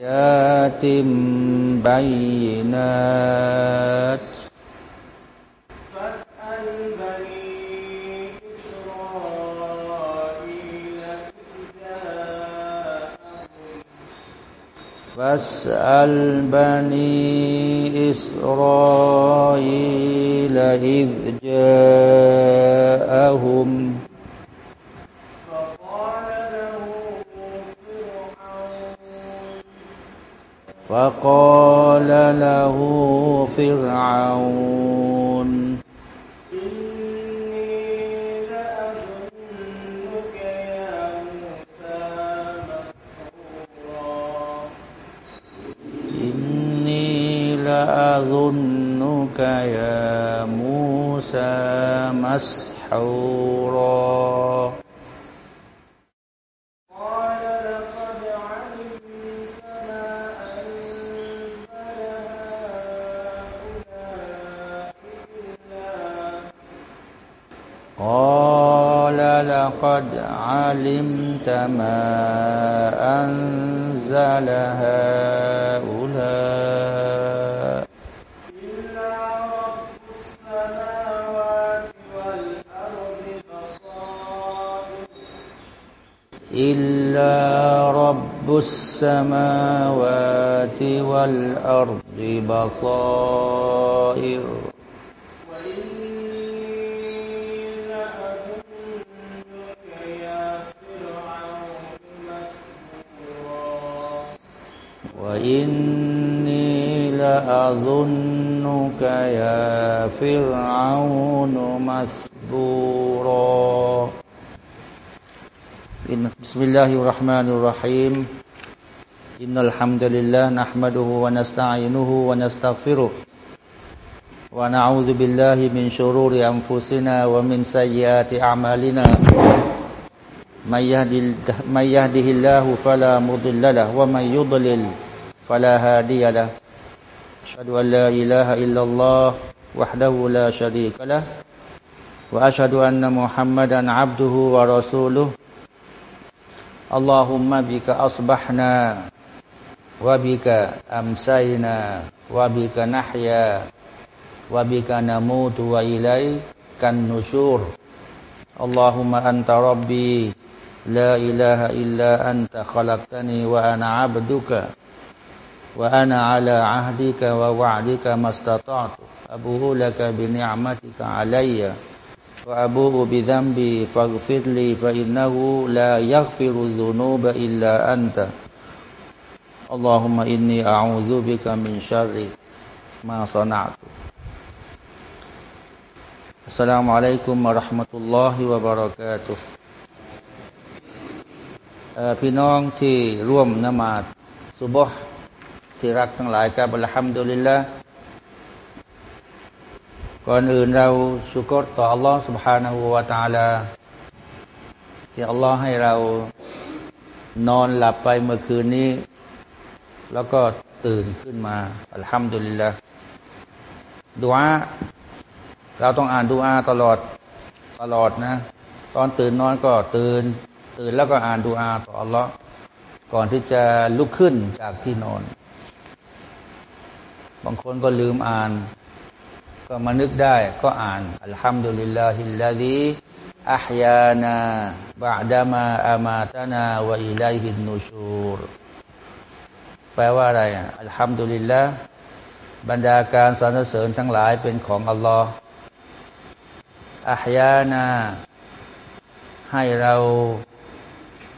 آيات بينات فاسأل بني إسرائيل فاسأل بني إسرائيل إذ جاءهم فقال له فرعون إني لأظنك يا موسى مسحورا. لقد علمت ما أنزل هؤلاء. إلا رب السماوات والأرض بصائر. إلا رب السماوات والأرض بصائر وإني لأظنك يا فرعون مثبورا بسم الله الرحمن الرحيم. إن الحمد لله نحمده ونستعينه ونستغفره ونعوذ بالله من شرور أنفسنا ومن سيئات أعمالنا. من يهده الله فلا مضل له ومن يضلل فلا هادي له. أشهد أن لا إله إلا الله وحده لا شريك له. وأشهد أن محمدا عبده ورسوله. اللهم بك أصبحنا وبك أمسينا وبك نحيا وبك نموت وإليك النشور. اللهم أنت ربي. لا إله إلا أنت خلقتني وأنا عبدك. وأنا على عهدك ووعدك ما استطعت أبوه لك بنعمتك علي وأبوه بذنبي فاغفر لي فإنه لا يغفر الذنوب إلا أنت اللهم إني أعوذ بك من شر ما صنعت السلام عليكم ورحمة الله وبركاته พี่น้องที่ร่วมนมาศสุบฮ์ ที่รักทั้งหลายครับอัลฮัมดุลิลละก่อนอื่นเราชุกรต่ออัลลอฮ์ سبحانه และ تعالى ที่อัลลอฮ์ให้เรานอนหลับไปเมื่อคืนนี้ แล้วก็ตื่นขึ้นมาอัลฮัมดุลิลละดูอาเราต้องอ่านดูอาตลอดตลอดนะ ตอนตื่นนอนก็ตื่น ตื่นแล้วก็อ่านดูอาต่ออัลลอฮ์ก่อนที่จะลุกขึ้นจากที่นอน บางคนก็ลืมอ่าน ก็มานึกได้ก็อ่านอัลฮัมดุลิลลาฮิลลาดีอัพยานาบาดามาอามาตานาวะอิลัยฮินนูชูรแปลว่าอะไรอัลฮัมดุลิลลาบรรดาการสรรเสริญทั้งหลายเป็นของอัลลอฮ์อัพยานาให้เรา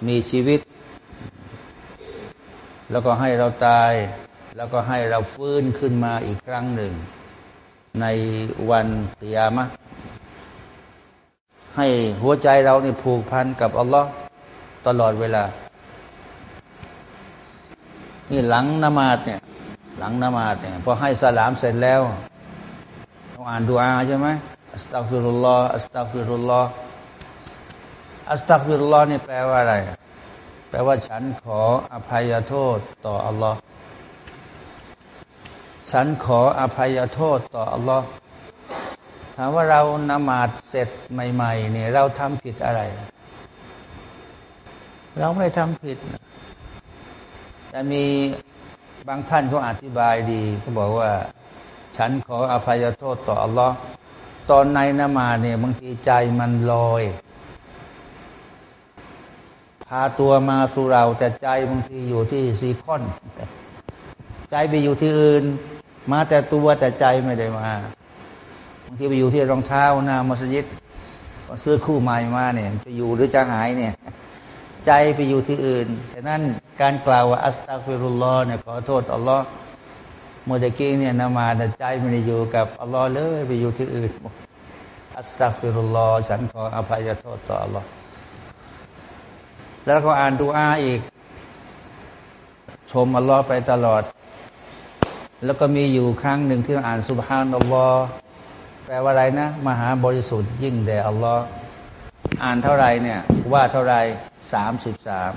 มีชีวิต แล้วก็ให้เราตาย แล้วก็ให้เราฟื้นขึ้นมาอีกครั้งหนึ่ง ในวันตียามะให้หัวใจเราเนี่ผูกพันกับอัลลอฮ์ตลอดเวลา นี่หลังนมาดเนี่ย หลังนมาดเนี่ยพอให้สลามเสร็จแล้วต้องอ่านดูอาใช่ไหมอัสตักฟิรุลลอฮ์อัสตักฟิรุลลอฮ์อัสตักฟิรุลลอฮ์นี่แปลว่าอะไร แปลว่าฉันขออภัยโทษต่ออัลลอฮ์ ฉันขออภัยโทษต่ออัลลอฮ์ถามว่าเรานมาดเสร็จใหม่ๆเนี่ยเราทำผิดอะไร เราไม่ทำผิดแต่มีบางท่านเขาอธิบายดีเขาบอกว่า ฉันขออภัยโทษต่ออัลลอฮ์ตอนในนมาเนี่ยบางทีใจมันลอย พาตัวมาสู่เราแต่ใจบางทีอยู่ที่ซีคอน ใจไปอยู่ที่อื่น มาแต่ตัวแต่ใจไม่ได้มาบางทีไปอยู่ที่รองเท้าหน้ามัสยิดซื้อคู่ใหม่มาเนี่ยจะอยู่หรือจะหายเนี่ย ใจไปอยู่ที่อื่นฉะนั้นการกล่าวว่า أستغفر الله เนี่ยขอโทษอัลลอฮ์โมเดกี้เนี่ยนมาแต่ใจไม่ได้อยู่กับอัลลอฮ์เลยไปอยู่ที่อื่น أستغفر الله ฉันขออภัยโทษต่ออัลลอฮ์แล้วก็อ่านดูอาอีก ชมอัลลอฮ์ไปตลอด แล้วก็มีอยู่ครั้งหนึ่งที่เราอ่านสุบฮานัลลอฮ์แปลว่าอะไรนะ มหาบริสุทธิ์ยิ่งแด่อัลลอฮ์อ่านเท่าไรเนี่ย ว่าเท่าไรสามสิบสาม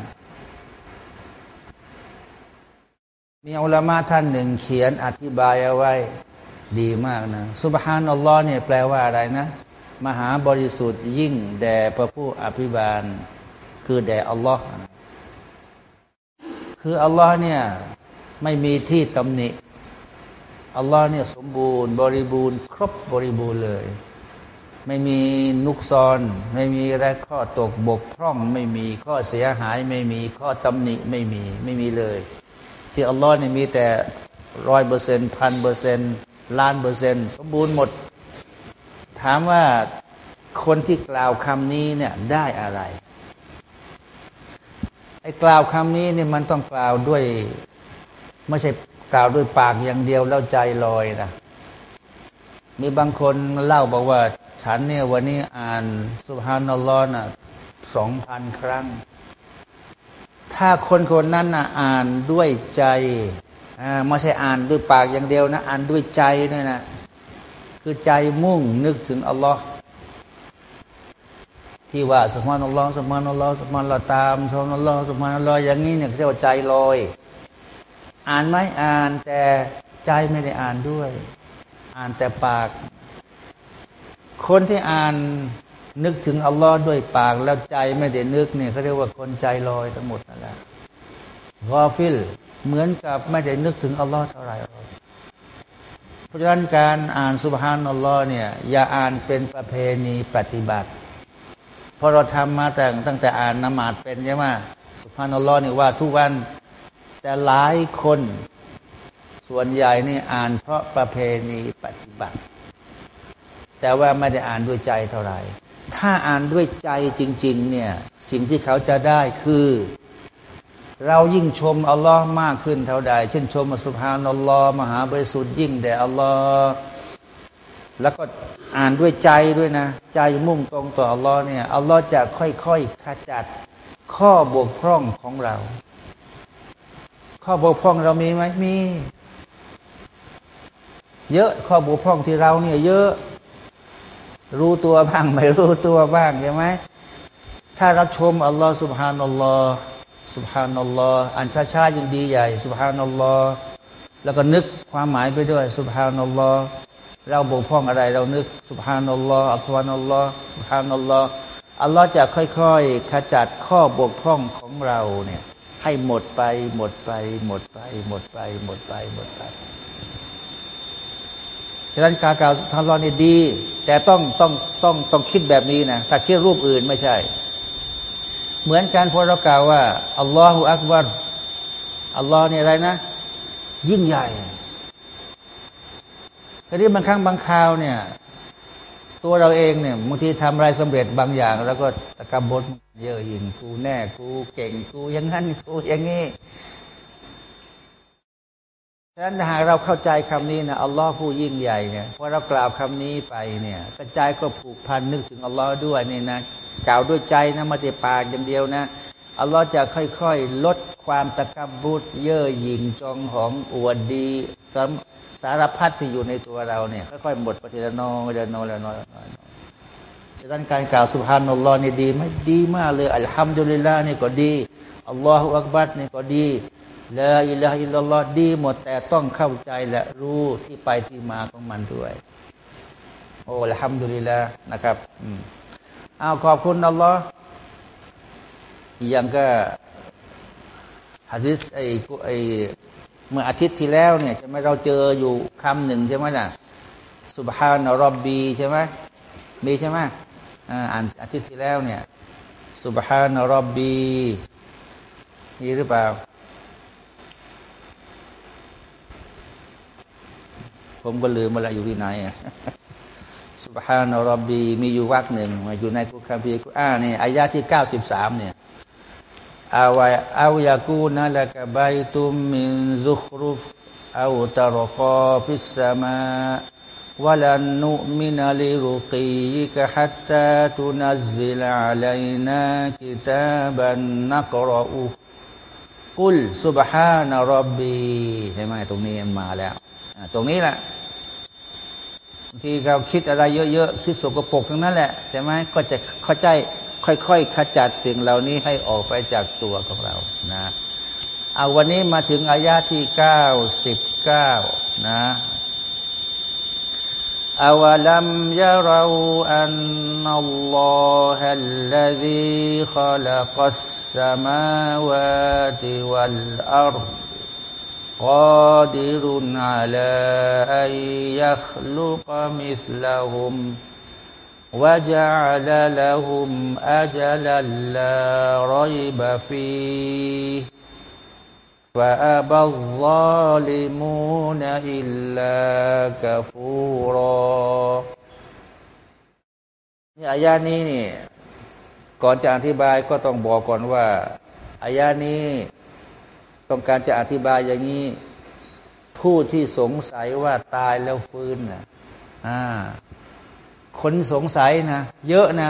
มีอัลมาท่านหนึ่งเขียนอธิบายเอาไว้ดีมากนะสุบฮานัลลอฮ์เนี่ยแปลว่าอะไรนะ มหาบริสุทธิ์ยิ่งแด่พระผู้อภิบาล คือแด่อัลลอฮ์คืออัลลอฮ์เนี่ยไม่มีที่ตำหนิ อัลลอฮ์เนี่ยสมบูรณ์ บริบูรณ์ ครบบริบูรณ์เลย ไม่มีนุกซอน ไม่มีอะไรข้อตกบกพร่องไม่มีข้อเสียหายไม่มีข้อตำหนิไม่มีไม่มีเลย ที่อัลลอฮ์เนี่ยมีแต่ร้อยเปอร์เซ็นต์พันเปอร์เซ็นต์ล้านเปอร์เซ็นต์สมบูรณ์หมด ถามว่าคนที่กล่าวคำนี้เนี่ยได้อะไรไอ้กล่าวคำนี้เนี่ยมันต้องกล่าวด้วยไม่ใช่ กล่าวด้วยปากอย่างเดียวแล้วใจลอยนะมีบางคนเล่าบอกว่า ฉันเนี่ยวันนี้อ่านสุภานัลลอฮ์นะสองพันครั้ง ถ้าคนคนนั้นนะอ่านด้วยใจอ่าไม่ใช่อ่านด้วยปากอย่างเดียวนะ อ่านด้วยใจนี่นะคือใจมุ่งนึกถึงอัลลอฮ์ที่ว่าสุภานัลลอฮ์สุภานัลลอฮ์สุภานลลอฮ์ตามสุภานัลลอฮ์สุภานัลลอฮ์อย่างนี้เนี่ยเรียกว่าใจลอย อ่านไหมอ่านแต่ใจไม่ได้อ่านด้วย อ่านแต่ปาก คนที่อ่านนึกถึงอัลลอฮ์ด้วยปาก แล้วใจไม่ได้นึกเนี่ยเขาเรียกว่าคนใจลอยทั้งหมดนั่นแหละกอฟิลเหมือนกับไม่ได้นึกถึงอัลลอฮ์เท่าไหร่เพราะฉะนั้นการอ่านสุบฮานอัลลอฮ์เนี่ยอย่าอ่านเป็นประเพณีปฏิบัติพราะเราทำมาแต่ตั้งแต่อ่านนมาดเป็นใช่ไหมสุบฮานอัลลอฮ์นี่ว่าทุกวัน แต่หลายคน ส่วนใหญ่นี่อ่านเพราะประเพณีปฏิบัติ แต่ว่าไม่ได้อ่านด้วยใจเท่าไหร่ ถ้าอ่านด้วยใจจริง ๆ เนี่ย สิ่งที่เขาจะได้คือ เรายิ่งชมอัลลอฮ์มากขึ้นเท่าใด เช่นชมสุภานัลลอฮ์มหาบริสุทธิ์ยิ่งแด่อัลลอฮ์แล้วก็อ่านด้วยใจด้วยนะ ใจมุ่งตรงต่ออัลลอฮ์เนี่ยอัลลอฮ์จะค่อยๆขจัดข้อบกพร่องของเรา ข้อบกพร่องเรามีไหมมี เยอะข้อบกพร่องที่เราเนี่ย เยอะ รู้ตัวบ้างไม่รู้ตัวบ้างใช่ไหมถ้ารับชมอัลลอฮ์สุบฮานัลลอฮ์สุบฮานัลลอฮ์อันช้าๆยังดีใหญ่สุบฮานัลลอฮ์แล้วก็นึกความหมายไปด้วยสุบฮานัลลอฮ์เราบกพร่องอะไรเรานึกสุบฮานัลลอฮ์อัลลอฮ์นัลลอฮ์สุบฮานัลลอฮ์อัลลอฮ์จะค่อยๆขจัดข้อบกพร่องของเราเนี่ย ให้หมดไป หมดไป หมดไป หมดไป หมดไปหมดไปฉะนั้นการกล่าวทางรอนี่ดี แต่ต้องต้องต้องต้องคิดแบบนี้นะถ้าคิดรูปอื่นไม่ใช่ เหมือนการพอเรากล่าวว่าอัลลอฮฺอักบัรอัลลอฮ์นี่อะไรนะ ยิ่งใหญ่ทีนี้บางครั้งบางคราวเนี่ย ตัวเราเองเนี่ยบางทีทำอะไรสำเร็จบางอย่าง แล้วก็ตะกำบดเยอะยิงกูแน่กูเก่งกูอย่างนั้นกูอย่างนี้ฉะนั้นหากเราเข้าใจคำนี้นะอัลลอฮ์ผู้ยิ่งใหญ่เนี่ยพอเรากล่าวคำนี้ไปเนี่ยกระจายก็ผูกพันนึกถึงอัลลอฮ์ด้วยนี่นะกล่าวด้วยใจนะมาแต่ปากอย่างเดียวนะอัลลอฮ์จะค่อยๆ ลดความตะกบุตเย่อหยิ่งจองหองอวดดี สารพัดที่อยู่ในตัวเราเนี่ยค่อยๆหมดปฏิรโนเดโนแล้วน้อยน้อยฉะนั้นการกล่าวสุภาพนลลอนี่ดีไหมดีมากเลยอัลฮัมดุลิลลาห์นี่ก็ดีอัลลอฮฺอักบัดนี่ก็ดีละอิละอิลลอฮ์ดีหมดแต่ต้องเข้าใจและรู้ที่ไปที่มาของมันด้วย โอ้อัลฮัมดุลิลลานะครับอืมเอาขอบคุณอัลลอฮ์อย่างก็ฮะดิษไอ้ไอ้ เมื่ออาทิตย์ที่แล้วเนี่ยใช่ไหมเราเจออยู่คำหนึ่งใช่ไหมล่ะสุบฮานารอบบีใช่ไหมมีใช่ไหมอ่านอาทิตย์ที่แล้วเนี่ยسبحان ربي มีหรือเปล่า ผมก็ลืมมาแล้วอยู่ที่ไหนสุบฮานารอบบีมีอยู่วักหนึ่งมาอยู่ในกุคัมภีร์กุรอานนี่อายาที่เก้าสิบสามเนี่ย أو أو يكون لك بيت من زخرف أو ترقى في السماءวลันนุมินาลิรุกีกะฮัตตาตุนัซิลอาลัยนากิตาบันนักรอูกุลสุบฮานารบบีใช่ไหมตรงนี้มาแล้วตรงนี้แหละที่เราคิดอะไรเยอะๆคิดสกปรกทั้งนั้นแหละใช่ไหมก็จะเข้าใจ ค่อยๆขจัดสิ่งเหล่านี้ให้ออกไปจากตัวของเรานะเอาวันนี้มาถึงอายาที่เก้าสิบเก้านะอาวลัมยาราอันนัลลอฮะลลี خلق السماوات والأرض قادر على أن يخلق مثلهم وجعل لهم أجلا لا ريب فيه فأبى الظالمون إلا كفورا นี่อายานี้นี่ก่อนจะอธิบายก็ต้องบอกก่อนว่าอายานี้ต้องการจะอธิบายอย่างนี้ ผู้ที่สงสัยว่าตายแล้วฟื้นนะอ่า คนสงสัยนะ เยอะนะ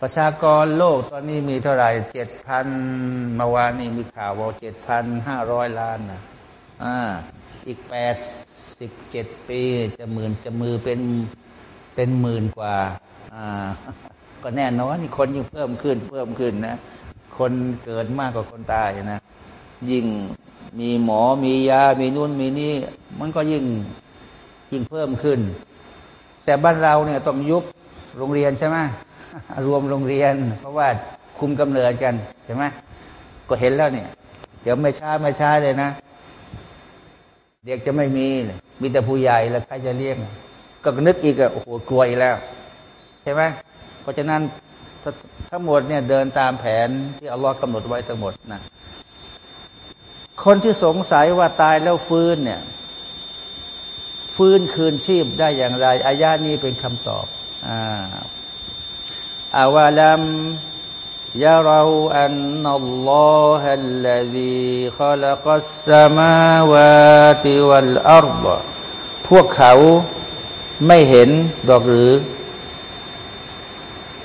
ประชากรโลกตอนนี้มีเท่าไหร่เจ็ดพันเมื่อวานนี้มีข่าวว่าเจ็ดพันห้าร้อยล้านนะอ่าอีกแปดสิบเจ็ดปี จะหมื่นจะมือเป็นเป็นหมื่นกว่า อ่า ก็แน่นอนนี่คนยิ่งเพิ่มขึ้นเพิ่มขึ้นนะ คนเกิดมากกว่าคนตายนะ ยิ่งมีหมอมียา มีนู่นมีนี่ มันก็ยิ่งยิ่งเพิ่มขึ้น แต่บ้านเราเนี่ยต้องยุบโรงเรียนใช่ไหมรวมโรงเรียน เพราะว่าคุมกำเนิดกันใช่ไหมก็เห็นแล้วเนี่ย เดี๋ยวไม่ช้าไม่ช้าเลยนะ เด็กจะไม่มี มีแต่ผู้ใหญ่แล้วใครจะเลี้ยงก็นึกอีกอะโอ้โหกลัวอีกแล้ว ใช่ไหมเพราะฉะนั้นทั้งหมดเนี่ยเดินตามแผนที่อัลลอฮ์กำหนดไว้ทั้งหมดนะคนที่สงสัยว่าตายแล้วฟื้นเนี่ย ฟื้นคืนชีพได้อย่างไรอายานี้เป็นคำตอบอ่าอาวาลัมยาเราอันนัลลอฮะลลี خلق السماوات والأرض พวกเขาไม่เห็นดอกหรือ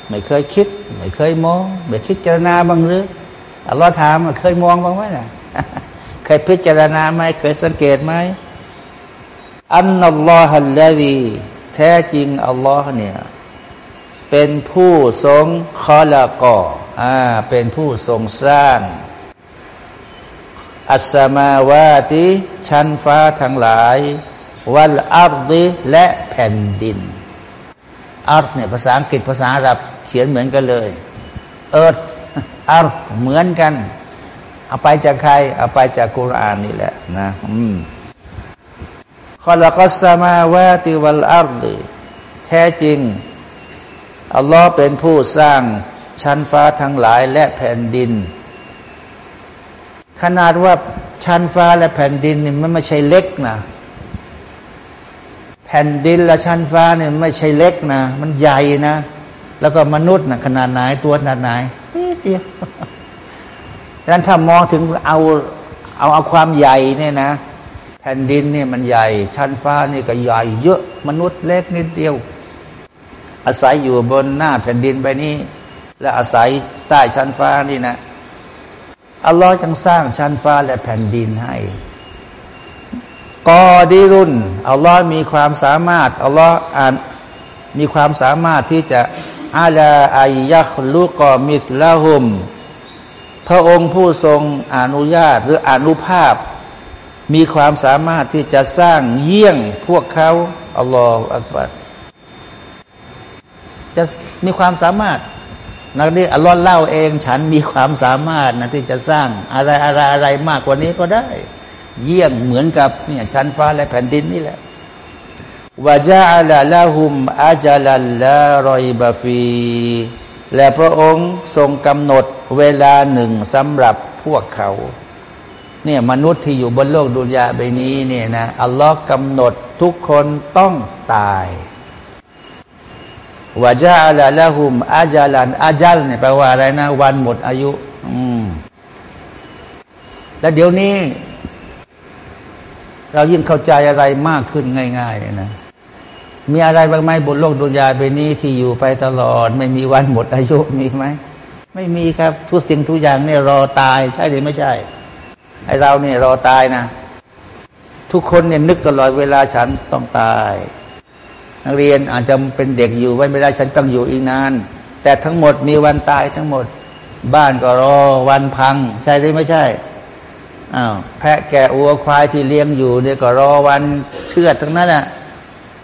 ไม่เคยคิด ไม่เคยมอง ไม่คิดจารณาบ้างหรืออัลลอฮ์ถามเคยมองบ้างไหมนะเคยพิจารณาไหมเคยสังเกตไหม أن الله الذي แท้จริงอัลลอฮ์เนี่ยเป็นผู้ทรงخلق อ่าเป็นผู้ทรงสร้าง السماوات ชั้นฟ้าทั้งหลาย والأرض และแผ่นดิน أرض เนี่ยภาษาอังกฤษภาษาอาหรับเขียนเหมือนกันเลยเอิร์ธอาร์เหมือนกัน เอาไปจากใคร เอาไปจากกุรานนี่แหละนะ อืม ขลักสมาวาติวัลอาร์ดแท้จริง อัลลอฮ์เป็นผู้สร้างชั้นฟ้าทั้งหลายและแผ่นดิน ขนาดว่าชั้นฟ้าและแผ่นดินนี่มันไม่ใช่เล็กนะ แผ่นดินและชั้นฟ้าเนี่ยไม่ใช่เล็กนะ มันใหญ่นะ แล้วก็มนุษย์นะขนาดไหนตัวขนาดไหนนี่เดียวดังนั้นถ้ามองถึงเอาเอาเอาความใหญ่เนี่ยนะ ผ่นดินนี่มันใหญ่ ชั้นฟ้านี่ก็ใหญ่เยอะมนุษย์เล็กนิดเดียว อาศัยอยู่บนหน้าแผ่นดินไปนี้ และอาศัยใต้ชั้นฟ้านี่นะอัลลอฮ์จึงสร้างชั้นฟ้าและแผ่นดินให้กอดีรุนอัลลอฮ์มีความสามารถอัลลอฮ์อ่านมีความสามารถที่จะอาลาอายยัคลุกอมิสลาหุม พระองค์ผู้ทรงอนุญาตหรืออนุภาพ มีความสามารถที่จะสร้างเยี่ยงพวกเขาอัลลอฮฺอักบัรจะมีความสามารถนักนี้อัลลอฮ์เล่าเอง ฉันมีความสามารถนะที่จะสร้างอะไรอะไรอะไรมากกว่านี้ก็ได้ เยี่ยงเหมือนกับเนี่ยชั้นฟ้าและแผ่นดินนี่แหละวาจาลาลาหุมอาจาลัลลารอยบาฟี และพระองค์ทรงกำหนดเวลาหนึ่งสำหรับพวกเขา เนี่ยมนุษย์ที่อยู่บนโลกดุนยาใบนี้เนี่ยนะอัลลอฮ์กำหนดทุกคนต้องตายวาจาลาละหุมอาจาลันอาจัลเนี่ยแปลว่าอะไรนะ วันหมดอายุ อืม แล้วเดี๋ยวนี้ เรายิ่งเข้าใจอะไรมากขึ้นง่ายๆนะมีอะไรบ้างไหมบนโลกดุนยาใบนี้ที่อยู่ไปตลอด ไม่มีวันหมดอายุมีไหมไม่มีครับทุกสิ่งทุกอย่างเนี่ยรอตาย ใช่หรือไม่ใช่ ไอเราเนี่ยรอตายนะ ทุกคนเนี่ยนึกตลอดเวลาฉันต้องตาย นักเรียนอาจจะเป็นเด็กอยู่ไว้ไม่ได้ฉันต้องอยู่อีกนาน แต่ทั้งหมดมีวันตายทั้งหมด บ้านก็รอวันพัง ใช่หรือไม่ใช่อ้าวแพะแกะอัวควายที่เลี้ยงอยู่เนี่ยก็รอวันเชื่อทั้งนั้นอะ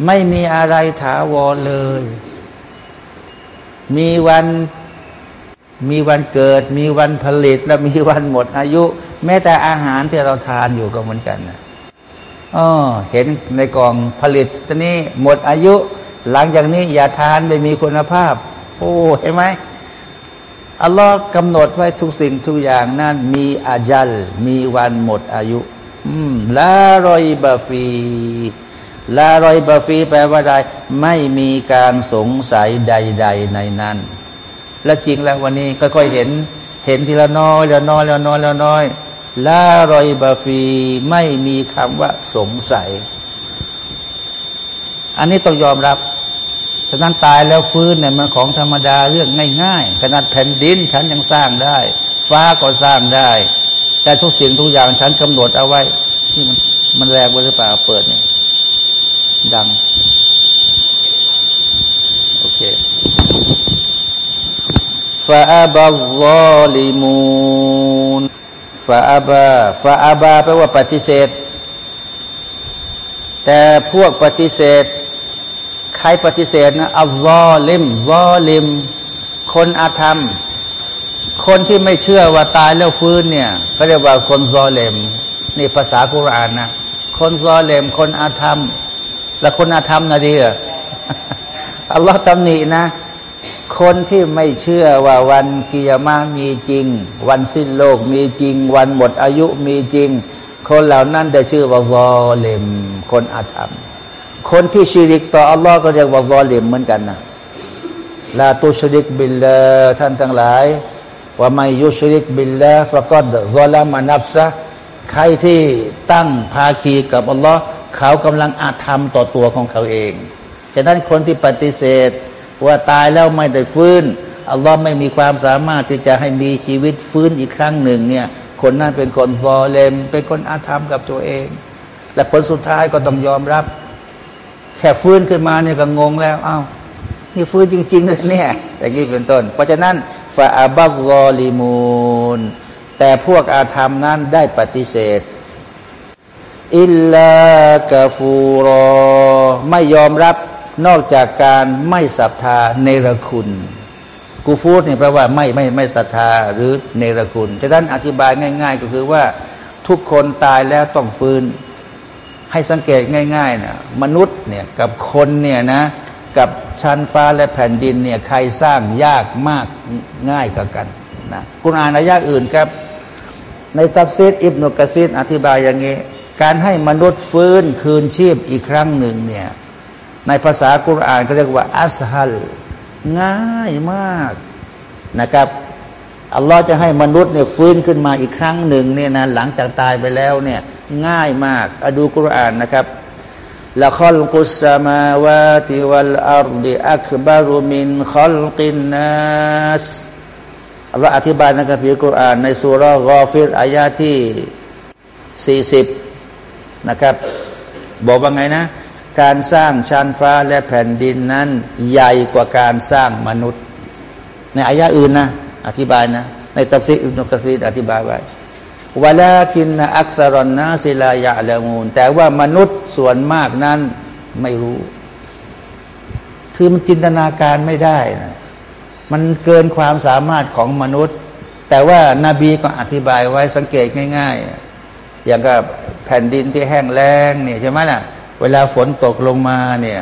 ไม่มีอะไรถาวรเลย มีวัน มีวันเกิด มีวันผลิต และมีวันหมดอายุ แม้แต่อาหารที่เราทานอยู่ก็เหมือนกันนะอ๋อเห็นในกล่องผลิตตอนนี้หมดอายุ หลังจากนี้อย่าทานไม่มีคุณภาพ โอ้เห็นไหมอัลลอฮ์กำหนดไว้ทุกสิ่งทุกอย่างนั่นมีอาจัลมีวันหมดอายุ อืมลารอยบาฟีลารอยบาฟีแปลว่าใดไม่มีการสงสัยใด ๆ ในนั้น และจริงแล้ววันนี้ค่อยๆเห็น เห็นทีละน้อยละน้อยละน้อยละน้อยลารอยบาฟีไม่มีคำว่าสงสัย อันนี้ต้องยอมรับฉะนั้นตายแล้วฟื้นเนี่ยมันของธรรมดาเรื่องง่ายๆขนาดแผ่นดินฉันยังสร้างได้ ฟ้าก็สร้างได้ แต่ทุกสิ่งทุกอย่างฉันกำหนดเอาไว้ที่มันมันแรงไปหรือเปล่าเปิดเนี่ยดัง โอเค فأبى الظالمون فأبى فأبى แปลว่าปฏิเสธ แต่พวกปฏิเสธ ใครปฏิเสธนะอัลลอลิมซอลิม คนอาธรรม คนที่ไม่เชื่อว่าตายแล้วฟื้นเนี่ยเขาเรียกว่าคนซอเลมนี่ภาษากุรานนะคนซอเลม คนอาธรรม แล้วคนอาธรรมนะดีอะอัลลอฮ์ตำหนินะ คนที่ไม่เชื่อว่าวันกิยามะมีจริง วันสิ้นโลกมีจริง วันหมดอายุมีจริง คนเหล่านั้นได้ชื่อว่าวอเลมคนอาธรรม คนที่ชิริกต่ออัลลอฮ์ก็เรียกว่าวอเลมเหมือนกันนะลาตุชริกบิลลาท่านทั้งหลายว่าไม่ยุชริกบิลลาฟะกอดซอลามานับซะใครที่ตั้งภาคีกับอัลลอฮ์เขากำลังอาธรรมต่อตัวของเขาเองฉะนั้นคนที่ปฏิเสธ ว่าตายแล้วไม่ได้ฟื้นอัลลอฮ์ไม่มีความสามารถที่จะให้มีชีวิตฟื้นอีกครั้งหนึ่งเนี่ย คนนั้นเป็นคนฟอเลม เป็นคนอาธรรมกับตัวเอง และผลสุดท้ายก็ต้องยอมรับ แค่ฟื้นขึ้นมาเนี่ยก็งงแล้วอ้าวนี่ฟื้นจริงๆเลยเนี่ยอย่างนี้เป็นต้น เพราะฉะนั้นฟาอับัลอลิมูนแต่พวกอาธรรมนั้นได้ปฏิเสธอิลลากฟูรอ ไม่ยอมรับ นอกจากการไม่ศรัทธาเนรคุณ กูฟูดเนี่ยแปลว่าไม่ไม่ไม่ศรัทธาหรือเนรคุณฉะนั้นอธิบายง่าย ๆ ก็คือว่าทุกคนตายแล้วต้องฟื้น ให้สังเกตง่ายๆนะมนุษย์เนี่ยกับคนเนี่ยนะกับชั้นฟ้าและแผ่นดินเนี่ยใครสร้างยากมากง่ายกว่ากันนะคุณอ่านอายะอื่นครับ ในตัฟซีรอิบนุกะษีรอธิบายอย่างนี้ การให้มนุษย์ฟื้นคืนชีพอีกครั้งหนึ่งเนี่ย ในภาษากุรอานเขาเรียกว่าأسهل ง่ายมากนะครับอัลลอฮ์จะให้มนุษย์เนี่ยฟื้นขึ้นมาอีกครั้งหนึ่งเนี่ยนะหลังจากตายไปแล้วเนี่ยง่ายมากดูกุรอานนะครับلخلق السماوات والأرض أكبر من خلق الناسัสอัลลอฮ์อธิบายในคัมภีร์กุรอานในซูเราะฮ์กอฟิรอายาที่สี่สิบนะครับ บอกว่าไงนะ การสร้างชั้นฟ้าและแผ่นดินนั้น ใหญ่กว่าการสร้างมนุษย์ ในอายะอื่นนะอธิบายนะ ในตัฟซีรอิบนุกะษีรอธิบายไว้ ولكن أكثر الناس لا يعلمون แต่ว่ามนุษย์ส่วนมากนั้นไม่รู้ คือมันจินตนาการไม่ได้นะมันเกินความสามารถของมนุษย์ แต่ว่านาบีก็อธิบายไว้สังเกตง่าย ๆ อย่างกับแผ่นดินที่แห้งแล้งเนี่ยใช่ไหมล่ะ เวลาฝนตกลงมาเนี่ย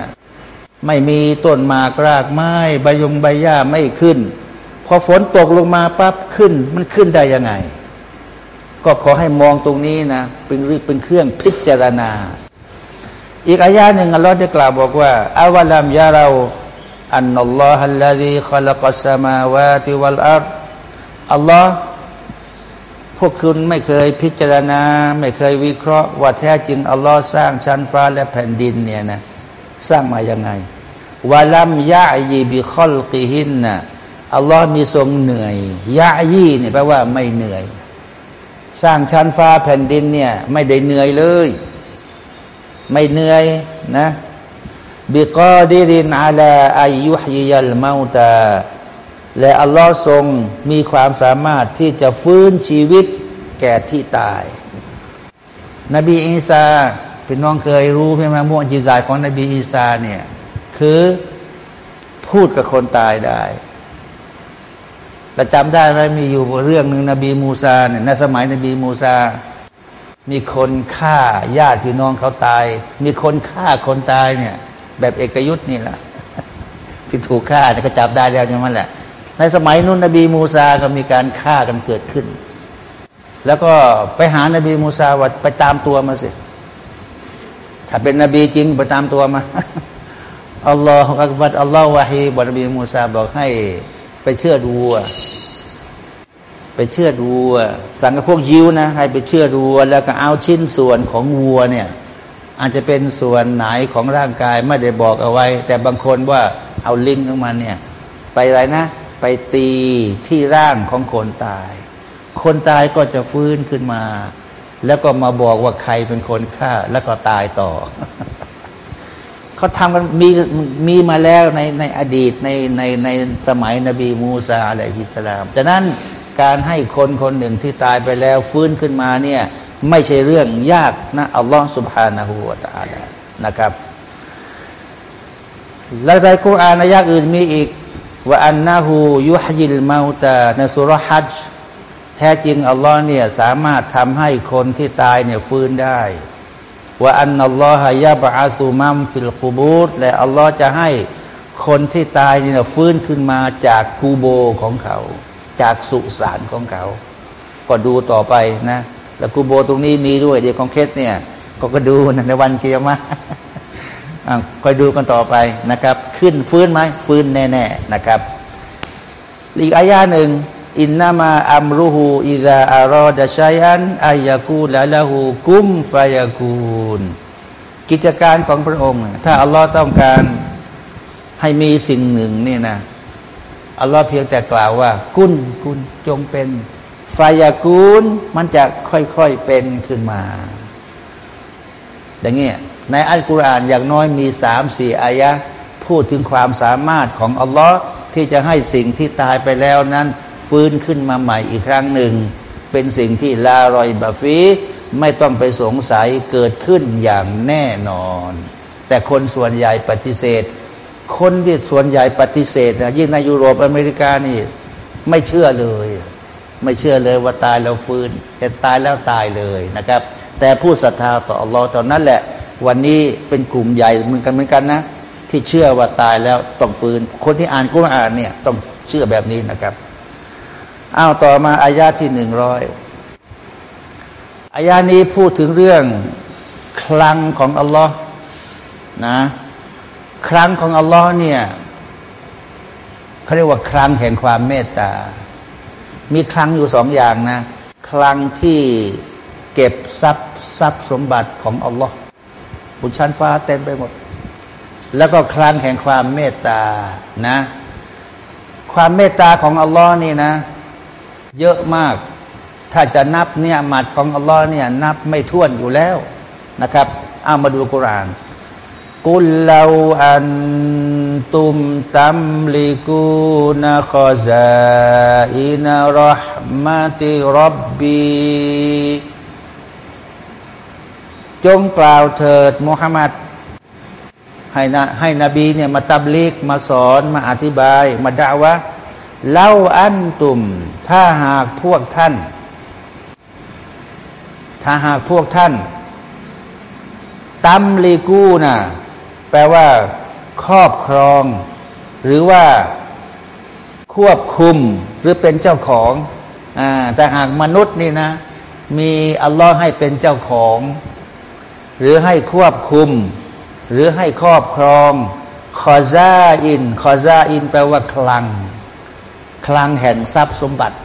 ไม่มีต้นหมากรากไม้ใบยงใบหญ้าไม่ขึ้น พอฝนตกลงมาปั๊บขึ้น มันขึ้นได้ยังไง ก็ขอให้มองตรงนี้นะเป็นเรื่องเป็นเครื่องพิจารณา อีกอายาหนึ่งอัลลอฮ์ได้กล่าวบอกว่าอาวลัมยาเราอันนัลลอฮัลลดีขลักสมาวาติวัลอัลอัลลอฮ์ พวกคุณไม่เคยพิจารณา ไม่เคยวิเคราะห์ว่าแท้จริงอัลลอฮ์สร้างชั้นฟ้าและแผ่นดินเนี่ยนะสร้างมายังไงวาลัมยะยีบิคอลกิหินนะอัลลอฮ์มีทรงเหนื่อยยะยีเนี่ยแปลว่าไม่เหนื่อย สร้างชั้นฟ้าแผ่นดินเนี่ยไม่ได้เหนื่อยเลย ไม่เหนื่อยนะบิกอดิรินอาลาอายุฮยิยัลมาตา และอัลลอฮ์ทรงมีความสามารถที่จะฟื้นชีวิตแก่ที่ตาย นบีอีสาเป็นน้องเคยรู้ใช่ไหมม่วงจีซายของนบีอีสาเนี่ยคือพูดกับคนตายได้เราจำได้ไหมมีอยู่เรื่องหนึ่งนบีมูซาเนี่ยในสมัยนบีมูซา มีคนฆ่าญาติพี่น้องเขาตาย มีคนฆ่าคนตายเนี่ย แบบเอกยุทธ์นี่แหละที่ถูกฆ่าเนี่ยก็จับได้แล้วอย่างนั้นแหละ ในสมัยนู้นนบีมูซาก็มีการฆ่ากันเกิดขึ้น แล้วก็ไปหานบีมูซาว่าไปตามตัวมาสิ ถ้าเป็นนบีจริงไปตามตัวมาอัลลอฮฺอักบัดอัลลอฮฺวะฮีบนบีมูซาบอกให้ไปเชื่อดูไปเชื่อดูสั่งกับพวกยิวนะ ให้ไปเชื่อดูแล้วก็เอาชิ้นส่วนของวัวเนี่ย อาจจะเป็นส่วนไหนของร่างกายไม่ได้บอกเอาไว้ แต่บางคนว่าเอาลิ้นของมันเนี่ย ไปอะไรนะ ไปตีที่ร่างของคนตาย คนตายก็จะฟื้นขึ้นมา แล้วก็มาบอกว่าใครเป็นคนฆ่า แล้วก็ตายต่อ เขาทำกันมีมีมาแล้วในในอดีตในในในสมัยนบีมูซาอะลัยฮิสลามดังนั้นการให้คนคนหนึ่งที่ตายไปแล้วฟื้นขึ้นมาเนี่ย ไม่ใช่เรื่องยากนะอัลลอฮฺสุบฮานาหูวาตาลานะครับ และในคุรานในยากอื่นมีอีก ว่าอันนาหูยุฮยิลมาตาในสุรฮัจแท้จริงอัลลอฮ์เนี่ยสามารถทำให้คนที่ตายเนี่ยฟื้นได้ว่าอันนัลลอฮยาบอาซูมัมฟิลกูบูตและอัลลอฮ์จะให้คนที่ตายเนี่ยฟื้นขึ้นมาจากกูโบของเขา จากสุสานของเขา ก็ดูต่อไปนะ แล้วกูโบตรงนี้มีด้วยเดี๋ยวของเคสเนี่ย ก็ก็ดูในวันกิยามะฮ์ คอยดูกันต่อไปนะครับ ขึ้นฟื้นไหมฟื้นแน่ๆนะครับ อีกอายาหนึ่งإنما أمره إذا أراد شيئاอายากูละละหูกุมฟายากูนกิจการของพระองค์ ถ้าอัลลอฮ์ต้องการให้มีสิ่งหนึ่งนี่นะอัลลอฮ์เพียงแต่กล่าวว่า กุนกุนจงเป็นฟายากูนมันจะค่อยๆเป็นขึ้นมา อย่างเงี้ย ในอัลกุรอานอย่างน้อยมีสามสี่อายะพูดถึงความสามารถของอัลลอฮ์ที่จะให้สิ่งที่ตายไปแล้วนั้น ฟื้นขึ้นมาใหม่อีกครั้งหนึ่ง เป็นสิ่งที่ลารอยบาฟีไม่ต้องไปสงสัยเกิดขึ้นอย่างแน่นอน แต่คนส่วนใหญ่ปฏิเสธ คนที่ส่วนใหญ่ปฏิเสธนะยิ่งในยุโรปอเมริกานี่ ไม่เชื่อเลย ไม่เชื่อเลยว่าตายแล้วฟื้นแต่ตายแล้วตายเลยนะครับ แต่ผู้ศรัทธาต่ออัลลอฮ์ตอนนั้นแหละ วันนี้เป็นกลุ่มใหญ่เหมือนกันเหมือนกันนะ ที่เชื่อว่าตายแล้วต้องฟื้น คนที่อ่านกุรอานเนี่ย ต้องเชื่อแบบนี้นะครับอ้าวต่อมาอายาที่หนึ่งร้อยอายานี้พูดถึงเรื่องคลังของอัลลอฮ์นะครั้งของอัลลอฮ์เนี่ยเขาเรียกว่าครั้งแห่งความเมตตา มีครั้งอยู่สองอย่างนะ ครั้งที่เก็บทรัพย์ทรัพย์สมบัติของอัลลอฮ์ บนชั้นฟ้าเต็มไปหมด แล้วก็ครั้งแห่งความเมตตานะ ความเมตตาของอัลลอฮ์นี่นะ เยอะมาก ถ้าจะนับเนี่ยหมัดของอัลลอฮ์เนี่ยนับไม่ถ้วนอยู่แล้วนะครับเอามาดูกุรานกุลลาอันตุมตัมลิกูนขซาอินรหมติรับบี จงกล่าวเถิดมุฮัมมัดให้นะให้นบีเนี่ยมาตับลิกมาสอนมาอธิบาย มาด่าวะเล่าอันตุม ถ้าหากพวกท่าน ถ้าหากพวกท่านตัมลีกูนะแปลว่า ครอบครอง หรือว่าควบคุมหรือเป็นเจ้าของอ่าแต่หากมนุษย์นี่นะ มีอัลลอฮ์ให้เป็นเจ้าของ หรือให้ควบคุม หรือให้ครอบครองคอซาอินคอซาอินแปลว่าคลัง คลังแห่งทรัพย์สมบัติ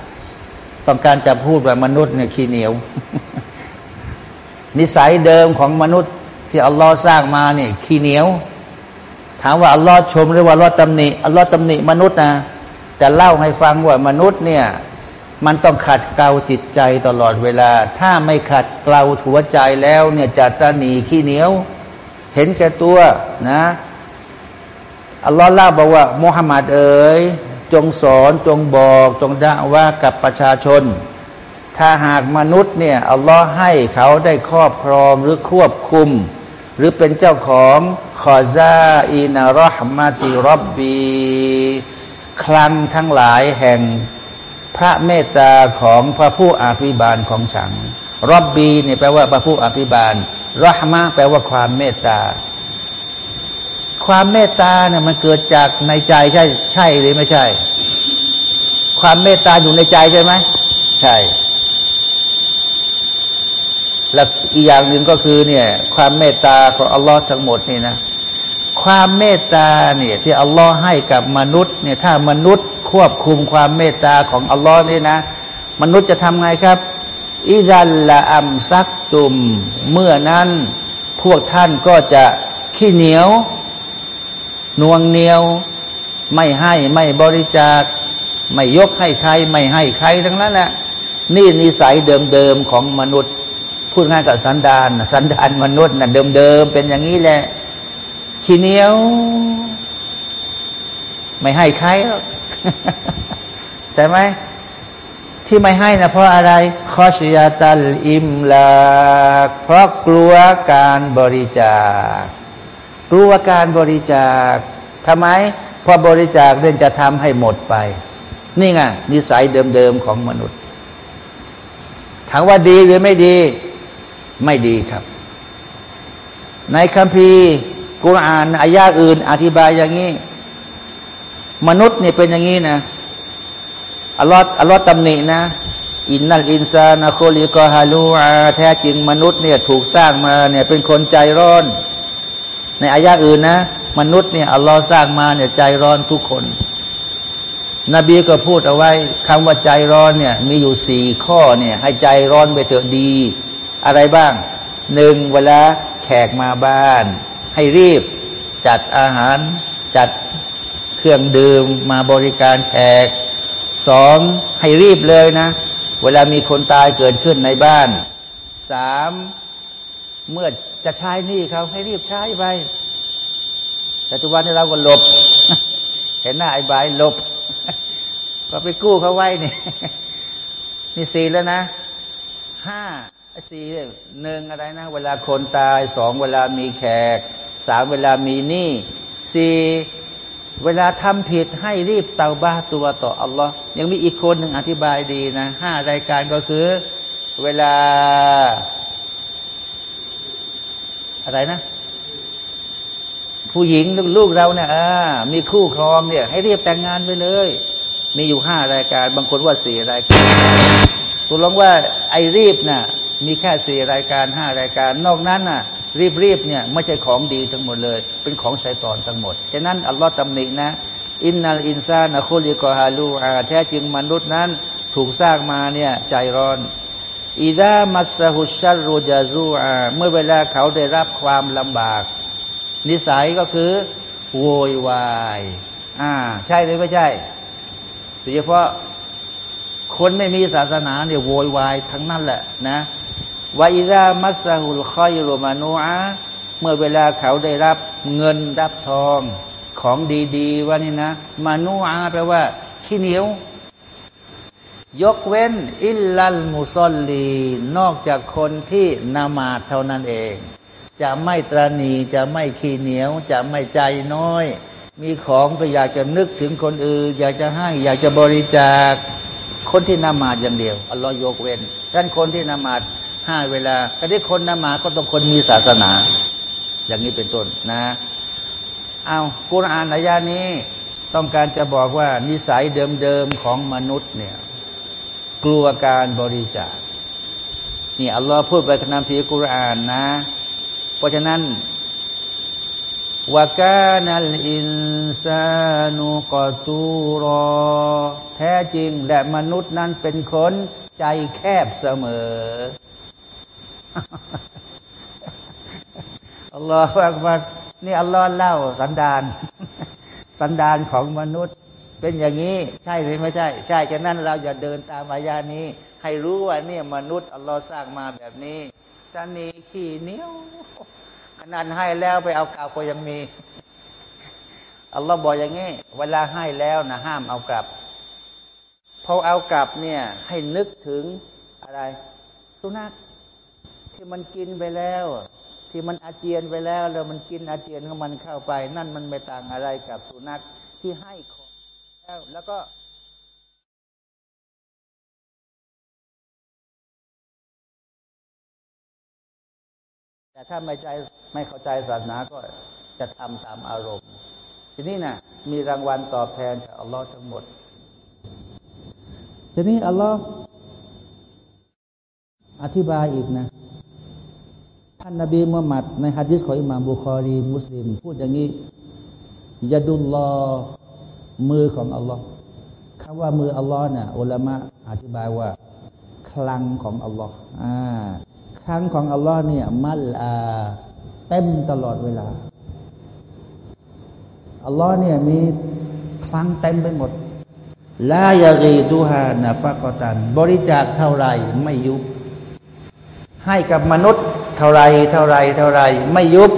ต้องการจะพูดว่ามนุษย์เนี่ยขี้เหนียว นิสัยเดิมของมนุษย์ที่อัลลอฮ์สร้างมาเนี่ยขี้เหนียว ถามว่าอัลลอฮ์ชมหรือว่าอัลลอฮ์ตำหนิอัลลอฮ์ตำหนิมนุษย์นะจะเล่าให้ฟังว่ามนุษย์เนี่ย มันต้องขัดเกลาจิตใจตลอดเวลา ถ้าไม่ขัดเกลาหัวใจแล้วเนี่ยจะตะหนีขี้เหนียว เห็นแก่ตัวนะอัลลอฮ์เล่าบอกว่ามุฮัมมัดเอ๋ยจงสอนจงบอกจงด่าว่ากับประชาชน ถ้าหากมนุษย์เนี่ยอัลลอฮ์ให้เขาได้ครอบครองหรือควบคุม หรือเป็นเจ้าของขอซาอินารหมาติรับบีคลังทั้งหลายแห่ง พระเมตตาของพระผู้อภิบาลของฉันรอบบีเนี่ยแปลว่าพระผู้อภิบาลรหมะแปลว่าความเมตตา ความเมตตาเนี่ยมันเกิดจากในใจใช่ใช่หรือไม่ใช่ ความเมตตาอยู่ในใจใช่ไหมใช่ และอีกอย่างหนึ่งก็คือเนี่ย ความเมตตาของอัลลอฮ์ทั้งหมดนี่นะ ความเมตตาเนี่ยที่อัลลอฮ์ให้กับมนุษย์เนี่ยถ้ามนุษย์ ควบคุมความเมตตาของอัลลอฮ์นี่นะ มนุษย์จะทำไงครับ อิดัลละอัมซักตุม เมื่อนั้นพวกท่านก็จะขี้เหนียว นวงเหนียว ไม่ให้ไม่บริจาค ไม่ยกให้ใคร ไม่ให้ใครทั้งนั้นแหละนี่นิสัยเดิมๆของมนุษย์ พูดง่ายกับสันดานสันดานมนุษย์นะ่ะเดิมๆเป็นอย่างนี้แหละขี้เหนียว ไม่ให้ใคร ใช่ไหมที่ไม่ให้นะเพราะอะไรคอชยาตัลอิมลาเพราะกลัวการบริจาค กลัวการบริจาคทำไมพอบริจาคเรื่องจะทำให้หมดไป นี่ไงนิสัยเดิมๆของมนุษย์ถามว่าดีหรือไม่ดี ไม่ดีครับ ในคัมภีร์กุรอานอายาอื่น อธิบายอย่างนี้ มนุษย์เนี่เป็นอย่างนี้นะอัลลอฮ์อัลลอฮ์ตำหนินะ อินนัลอินซานะโคลิกอฮาลูอาแท้จริงมนุษย์เนี่ยถูกสร้างมาเนี่ยเป็นคนใจร้อน ในอายาอื่นนะ มนุษย์เนี่ยอัลลอฮ์สร้างมาเนี่ยใจร้อนทุกคน นบีก็พูดเอาไว้คำว่าใจร้อนเนี่ยมีอยู่สี่ข้อเนี่ยให้ใจร้อนไปเถอะดี อะไรบ้างหนึ่งเวลาแขกมาบ้าน ให้รีบจัดอาหารจัด รื่องดื่มมาบริการแขกสองให้รีบเลยนะ เวลามีคนตายเกิดขึ้นในบ้านสามเมื่อจะใช้นี่เขาให้รีบใช้ไป แต่ทุกวันนี้เราก็หลบ เห็นหน้าไอ้ใบหลบ ก็ไปกู้เขาไว้นี่นี่สี่แล้วนะห้าสี่หนึ่งอะไรนะ เวลาคนตายสองเวลามีแขกสามเวลามีหนี้สี่ เวลาทำผิดให้รีบเตาบ้าตัวต่ออัลลอฮ์ยังมีอีกคนหนึ่งอธิบายดีนะห้ารายการก็คือ เวลา อะไรนะ ผู้หญิงลูกเราเนี่ยมีคู่ครองเนี่ย ให้รีบแต่งงานไปเลย มีอยู่ห้ารายการ บางคนว่าสี่รายการตัวลงว่าไอรีบนะ่ะมีแค่สี่รายการห้ารายการ นอกนั้นน่ะ รีบๆเนี่ยไม่ใช่ของดีทั้งหมดเลย เป็นของใช้ตอนทั้งหมดฉะนั้นอัลลอฮ์ตำหนินะ อินนัลอินซานะโคลิกอฮาลูอาแท้จริงมนุษย์นั้นถูกสร้างมาเนี่ยใจร้อนอิดามัสฮุชัรรูจาซูอาเมื่อเวลาเขาได้รับความลำบาก นิสัยก็คือ โวยวายอ่าใช่หรือไม่ใช่โดยเฉพาะคนไม่มีศาสนาเนี่ยโวยวายทั้งนั้นแหละนะ วาอิรามัสฮุลคอยโรมานูอาเมื่อเวลาเขาได้รับเงินรับทองของดีๆว่านี่นะ มานูอาแปลว่า ขี้เหนียว ยกเว้น อิลลัลมุซอลลีนอกจากคนที่นามาดเท่านั้นเอง จะไม่ตรณีจะไม่ขี้เหนียว จะไม่ใจน้อย มีของก็อยากจะนึกถึงคนอื่น อยากจะให้ อยากจะบริจาค คนที่นามาดอย่างเดียวอัลลอฮ์ยกเว้นท่านคนที่นามาด ห้าเวลาแต่ที่คนนมาก็ต้องคนมีศาสนา อย่างนี้เป็นต้นนะ เอากุรอานอายานี้ ต้องการจะบอกว่านิสัยเดิมๆของมนุษย์เนี่ยกลัวการบริจาค นี่อัลลอฮ์พูดไปขนามพีกุรอานนะ เพราะฉะนั้นวกานัลอินซานุกตูรอ แท้จริงและมนุษย์นั้นเป็นคนใจแคบเสมอ อัลลอฮฺว่ามานี่อัลลอฮ์เล่าสันดาน สันดานของมนุษย์ เป็นอย่างนี้ใช่หรือไม่ใช่ ใช่ฉะนั้นเราอย่าเดินตามอายานี้ ให้รู้ว่าเนี่ยมนุษย์อัลลอฮ์สร้างมาแบบนี้จะนีขี้เนี้ยวขนาดให้แล้วไปเอากลับก็ยังมีอัลลอฮ์บอกอย่างนี้ เวลาให้แล้วนะห้ามเอากลับพอเอากลับเนี่ยให้นึกถึงอะไร สุนัข ที่มันกินไปแล้ว ที่มันอาเจียนไปแล้ว แล้วมันกินอาเจียนของมันเข้าไป นั่นมันไม่ต่างอะไรกับสุนัขที่ให้ของแล้วแล้วก็แต่ถ้าไม่ใจไม่เข้าใจศาสนาก็จะทำตามอารมณ์ ทีนี้นะมีรางวัลตอบแทนจากอัลลอฮ์ทั้งหมด ทีนี้อัลลอฮ์อธิบายอีกนะ ท่านนบีมุฮัมมัดในฮะดิษของอิหม่ามบุคอรีมุสลิม พูดอย่างนี้ยาดุลลอมือของอัลลอฮ์คำว่ามืออัลลอฮ์เนี่ยอุลามะอธิบายว่า คลังของอัลลอฮ์อ่าครั้งของอัลลอฮ์เนี่ยมัลอาเต็มตลอดเวลาอัลลอฮ์เนี่ยมีครั้งเต็มไปหมดลายารีดูฮานาฟะกตัน บริจาคเท่าไรไม่ยุบให้กับมนุษย์ เท่าไรเท่าไรเท่าไรไม่ยุบ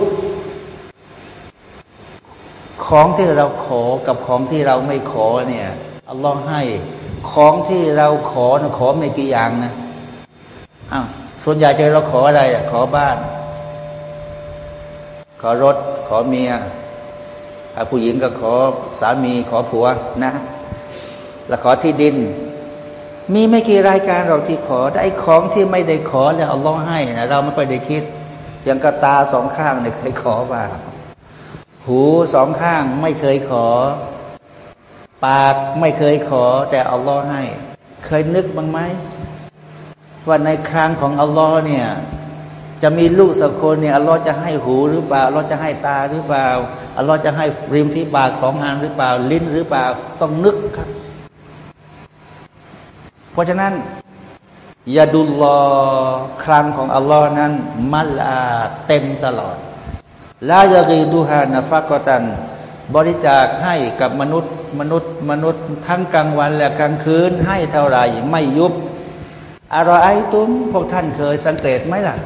ของที่เราขอกับของที่เราไม่ขอเนี่ยอัลลอฮ์ให้ของที่เราขอขอไม่กี่อย่างนะอ้าวส่วนใหญ่จะเราขออะไรขอบ้าน ขอรถ ขอเมียผู้หญิงก็ขอสามีขอผัวนะ แล้วขอที่ดิน มีไม่กี่รายการเราที่ขอแต่ไอ้ของที่ไม่ได้ขอเนี่ยเอาล้อให้นะเราไม่ค่อยได้คิด อย่างกระตาสองข้างเนี่ยเคยขอบ้าหูสองข้างไม่เคยขอ ปากไม่เคยขอ แต่เอาล้อให้ เคยนึกบ้างไหมว่าในครั้งของอัลลอฮ์เนี่ย จะมีลูกสักคนเนี่ยอัลลอฮ์จะให้หูหรือเปล่าอัลลอฮ์จะให้ตาหรือเปล่าอัลลอฮ์จะให้ริมฝีปากสองอันหรือเปล่า ลิ้นหรือเปล่า ต้องนึกครับ ราะฉะนั้นยาดุลลอครั้งของอัลลอฮ์นั้น มัลอาเต็มตลอดลายากีดูฮานาฟักตัน บริจาคให้กับมนุษย์ มนุษย์มนุษย์ทั้งกลางวันและกลางคืนให้เท่าไรไม่ยุบอะไรไอตุมพวกท่านเคยสังเกตไหมล่ะ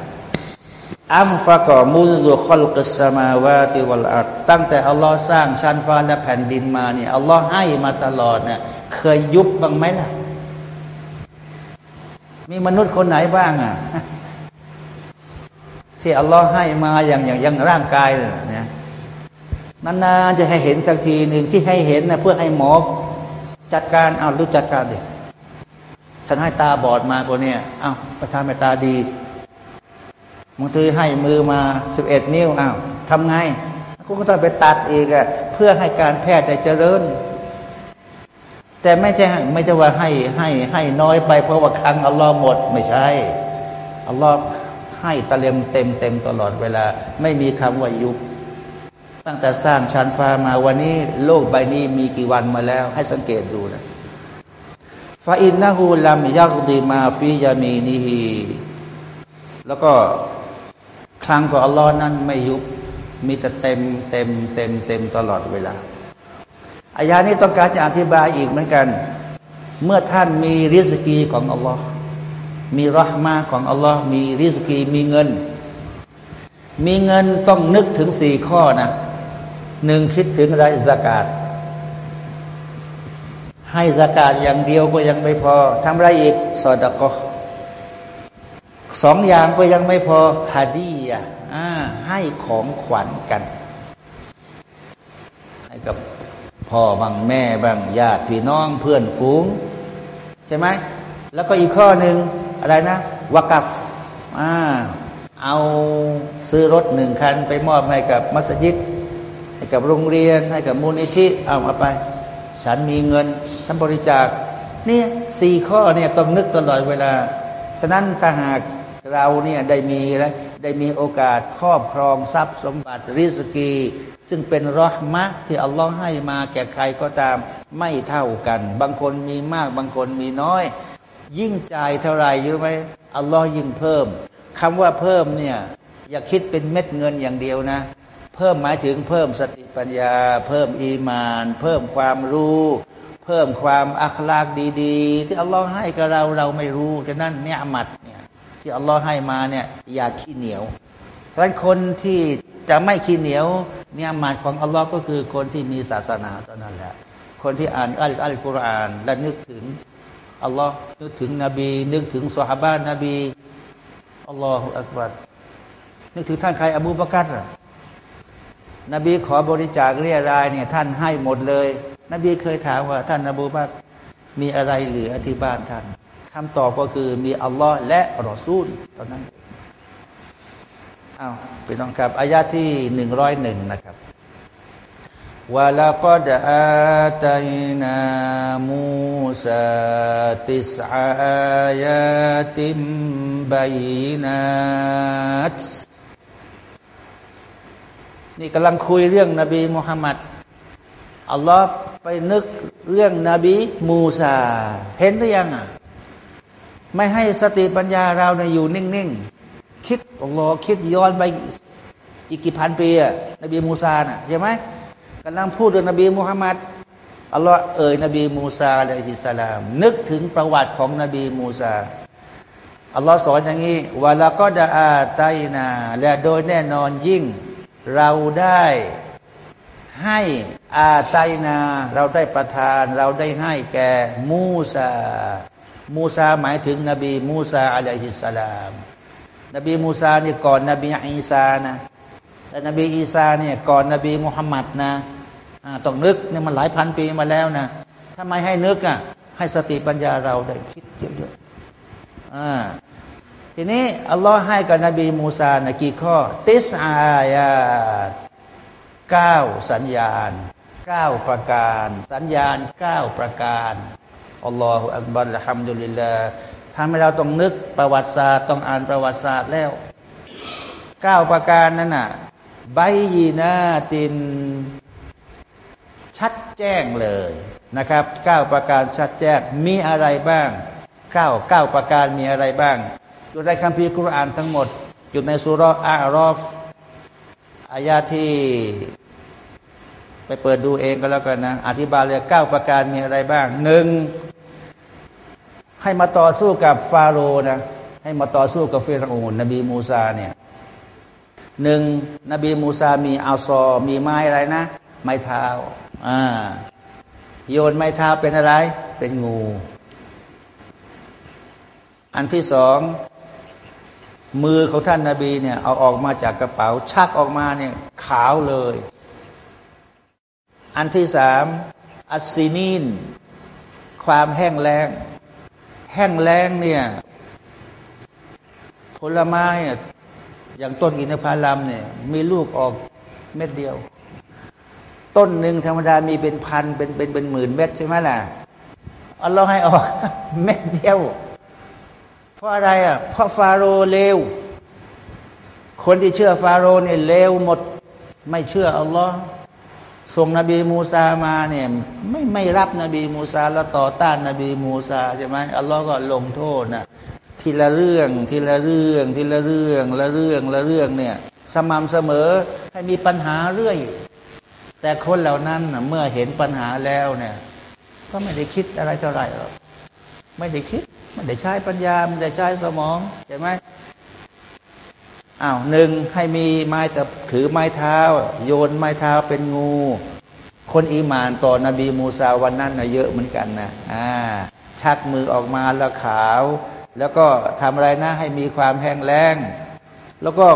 อัมฟะกอมุซุคอลกิสมาวาติวัลอัดตั้งแต่อัลลอฮ์สร้างชั้นฟ้าและแผ่นดินมาเนี่ยอัลลอฮ์ให้มาตลอดเนี่ยเคยยุบบ้างไหมล่ะ มีมนุษย์คนไหนบ้างอะที่อัลลอฮ์ให้มาอย่างอย่างอย่างร่างกายเนี่ยนานๆจะให้เห็นสักทีหนึ่งที่ให้เห็นนะเพื่อให้หมอจัดการเอารู้จัดการดิฉันให้ตาบอดมาคนเนี้ยเอาประธานตาดีบางทีให้มือมาสิบเอ็ดนิ้วอ้าวทำไงก็ต้องไปตัดอีกอะเพื่อให้การแพทย์ได้เจริญ แต่ไม่ใช่ไม่ใช่ว่าให้ให้ให้น้อยไป เพราะว่าครั้งอัลลอฮ์หมดไม่ใช่อัลลอฮ์ให้ตะเลมเต็มเต็มตลอดเวลา ไม่มีคำว่ายุบตั้งแต่สร้างชั้นฟ้ามาวันนี้ โลกใบนี้มีกี่วันมาแล้ว ให้สังเกตดูนะฟาอินนะฮูลัมยักดีมาฟียามีนีฮีแล้วก็ครั้งของอัลลอฮ์นั้นไม่ยุบมีแต่เต็มเต็มเต็มเต็มตลอดเวลา อายานี้ต้องการจะอธิบายอีกเหมือนกัน เมื่อท่านมีริสกีของอัลลอฮ์มีรหมาของอัลลอฮ์มีริสกีมีเงิน มีเงินต้องนึกถึงสี่ข้อนะหนึ่งคิดถึงไรสกาดให้สกาดอย่างเดียวก็ยังไม่พอทำไรอีกสอดก็สองอย่างก็ยังไม่พอฮาดีอะให้ของขวัญกัน ให้กับ พ่อบางแม่บางญาติพี่น้องเพื่อนฝูง ใช่ไหม แล้วก็อีกข้อหนึ่งอะไรนะวากัฟอ่าเอาซื้อรถหนึ่งคัน ไปมอบให้กับมัสยิด ให้กับโรงเรียนให้กับมูลนิธิเอามาไป ฉันมีเงินฉันบริจาคเนี่ยสี่ข้อเนี่ยต้องนึกตลอดเวลาฉะนั้นถ้าหากเราเนี่ยได้มีแล้ว ได้มีโอกาสครอบครองทรัพย์สมบัติริสกี ซึ่งเป็นรหมะที่อัลลอฮ์ให้มาแก่ใครก็ตามไม่เท่ากัน บางคนมีมากบางคนมีน้อย ยิ่งจ่ายเท่าไหร่ยู่ไหมอัลลอฮ์ยิ่งเพิ่มคำว่าเพิ่มเนี่ยอย่าคิดเป็นเม็ดเงินอย่างเดียวนะ เพิ่มหมายถึงเพิ่มสติปัญญา เพิ่มอีมาน เพิ่มความรู้ เพิ่มความอัคลากดี ๆ ที่อัลลอฮ์ให้กับเราเราไม่รู้ฉะนั้นเนี่ยมัดเนี่ย ที่อัลลอฮ์ให้มาเนี่ยอย่าขี้เหนียวเพราะคนที่จะไม่ขี้เหนียวเนี่ยมัดของอัลลอฮ์ก็คือคนที่มีศาสนาเท่านั้นแหละ คนที่อ่านอัลอัลกุรอานและนึกถึงอัลลอฮ์นึกถึงนบี นึกถึงสฮาบานนบีอัลลอฮฺอักบัรนึกถึงท่านใครอบูบากัรนบีขอบริจาคเรียรายเนี่ยท่านให้หมดเลย นบีเคยถามว่าท่านอบูบักมีอะไรเหลือที่บ้านท่าน คำตอบก็คือมีอัลลอฮ์และรอซูลตอนนั้นเอาไปน้องครับอายาที่หนึ่งร้อยหนึ่งนะครับวะลาก็ดอาตัยนามูซาติสอายาติมบัยนัตนี่กำลังคุยเรื่องนบีมุฮัมมัดอัลลอฮ์ไปนึกเรื่องนบีมูซา เห็นหรือยังอะ ไม่ให้สติปัญญาเราเนี่ยอยู่นิ่งๆ คิดอัลลอฮ์คิดย้อนไปอีกกี่พันปีอะนบีมูซาน่ะใช่ไหมกำลังพูดเรื่องนบีมุฮัมมัดอัลลอฮ์เอ่ยนบีมูซาอะลัยฮิสสลาม นึกถึงประวัติของนบีมูซาอัลลอฮ์สอนอย่างนี้วาลาก็ดาอาไตนา และโดยแน่นอนยิ่ง เราได้ให้อาไตนา เราได้ประทาน เราได้ให้แก่มูซา มูซาหมายถึงนบีมูซาอะลัยฮิสสลาม นบีมูซานี่ก่อนนบีอีสานะแต่นบีอีสาเนี่ยก่อนนบีมุฮัมมัดนะต้องนึกเนี่ยมันหลายพันปีมาแล้วนะทำไมให้นึกอะให้สติปัญญาเราได้คิดเยอะๆทีนี้อัลลอฮ์ให้กับนบีมูซานะกี่ข้อ ติสอายาเก้าสัญญาณเก้าประการ สัญญาณเก้าประการ อัลลอฮฺอัลบัลฮัมดุลิลลาทำให้เราต้องนึกประวัติศาสตร์ต้องอ่านประวัติศาสตร์แล้วเก้าประการนั้นน่ะใบยีนาติน ชัดแจ้งเลยนะครับเก้าประการชัดแจ้งมีอะไรบ้างเก้าเก้าประการมีอะไรบ้าง อยู่ในคัมภีร์คุรานทั้งหมด อยู่ในสุรออารอฟอายาที่ ไปเปิดดูเองก็แล้วกันนะ อธิบายเลยเก้าประการมีอะไรบ้างหนึ่ง ให้มาต่อสู้กับฟาโรนะให้มาต่อสู้กับเฟรโอนนบีมูซาเนี่ยหนึ่งนบีมูซามีอาซอ มีไม้อะไรนะ ไม้เท้าอ่าโยนไม้เท้าเป็นอะไร เป็นงู อันที่สองมือของท่านนาบีเนี่ย เอาออกมาจากกระเป๋า ชักออกมาเนี่ยขาวเลย อันที่สามอัสซีนีน ความแห้งแล้ง แห้งแล้งเนี่ยผลไม้อย่างต้นอินทผลัมเนี่ยมีลูกออกเม็ดเดียว ต้นหนึ่งธรรมดามีเป็นพันเป็นเป็นเป็นหมื่นเม็ดใช่ไหมล่ะอัลลอฮ์ให้ออกเม็ดเดียว เพราะอะไรอะเพราะฟาโรห์เลวคนที่เชื่อฟาโรห์เนี่ยเลวหมด ไม่เชื่ออัลลอฮ์ ส่งนบีมูซามาเนี่ยไม่ไม่รับนบีมูซาแล้วต่อต้านนบีมูซาใช่ไหมอัลลอฮ์ก็ลงโทษนะทีละเรื่องทีละเรื่องทีละเรื่องละเรื่องละเรื่องเนี่ยสม่ำเสมอให้มีปัญหาเรื่อย แต่คนเหล่านั้นเมื่อเห็นปัญหาแล้วเนี่ยก็ไม่ได้คิดอะไรเท่าไหร่หรอกไม่ได้คิด ไม่ได้ใช้ปัญญาไม่ได้ใช้สมองใช่ไหม อ้าวหนึ่งให้มีไม้แต่ถือไม้เท้า โยนไม้เท้าเป็นงู คนอีมานต่อนบีมูซาวันนั้นนะเยอะเหมือนกันนะอ่าชักมือออกมาแล้วขาว แล้วก็ทำอะไรนะให้มีความแห้งแล้ง แล้วก็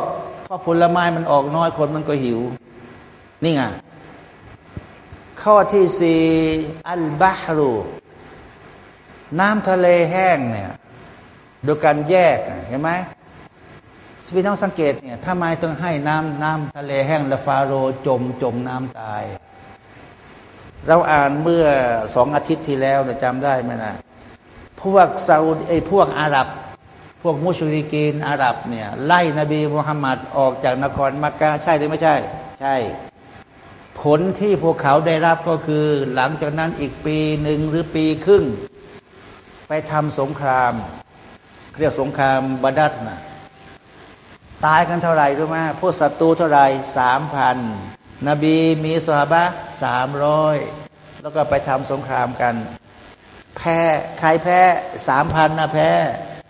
พอผลไม้มันออกน้อยคนมันก็หิว นี่ไงข้อที่สี่อัลบาฮรูน้ำทะเลแห้งเนี่ยโดยการแยกเห็นไหม พี่น้องสังเกตเนี่ยทำไมต้องให้น้ำน้ำทะเลแห้งและฟาโรจมจมน้ำตาย เราอ่านเมื่อสองอาทิตย์ที่แล้วเนี่ยจำได้ไหมนะพวกซาอุดไอพวกอาหรับ พวกมุชริกีนอาหรับเนี่ย ไล่นบีมุฮัมมัดออกจากนครมักกะใช่หรือไม่ใช่ ใช่ ผลที่พวกเขาได้รับก็คือ หลังจากนั้นอีกปีหนึ่งหรือปีครึ่ง ไปทำสงคราม เรียกสงครามบาดัดนะ ตายกันเท่าไหร่รู้ไหมพวกศัตรูเท่าไหร่สามพันนบีมีสหบะสามร้อยแล้วก็ไปทำสงครามกัน แพ้ใครแพ้สามพันนะแพ้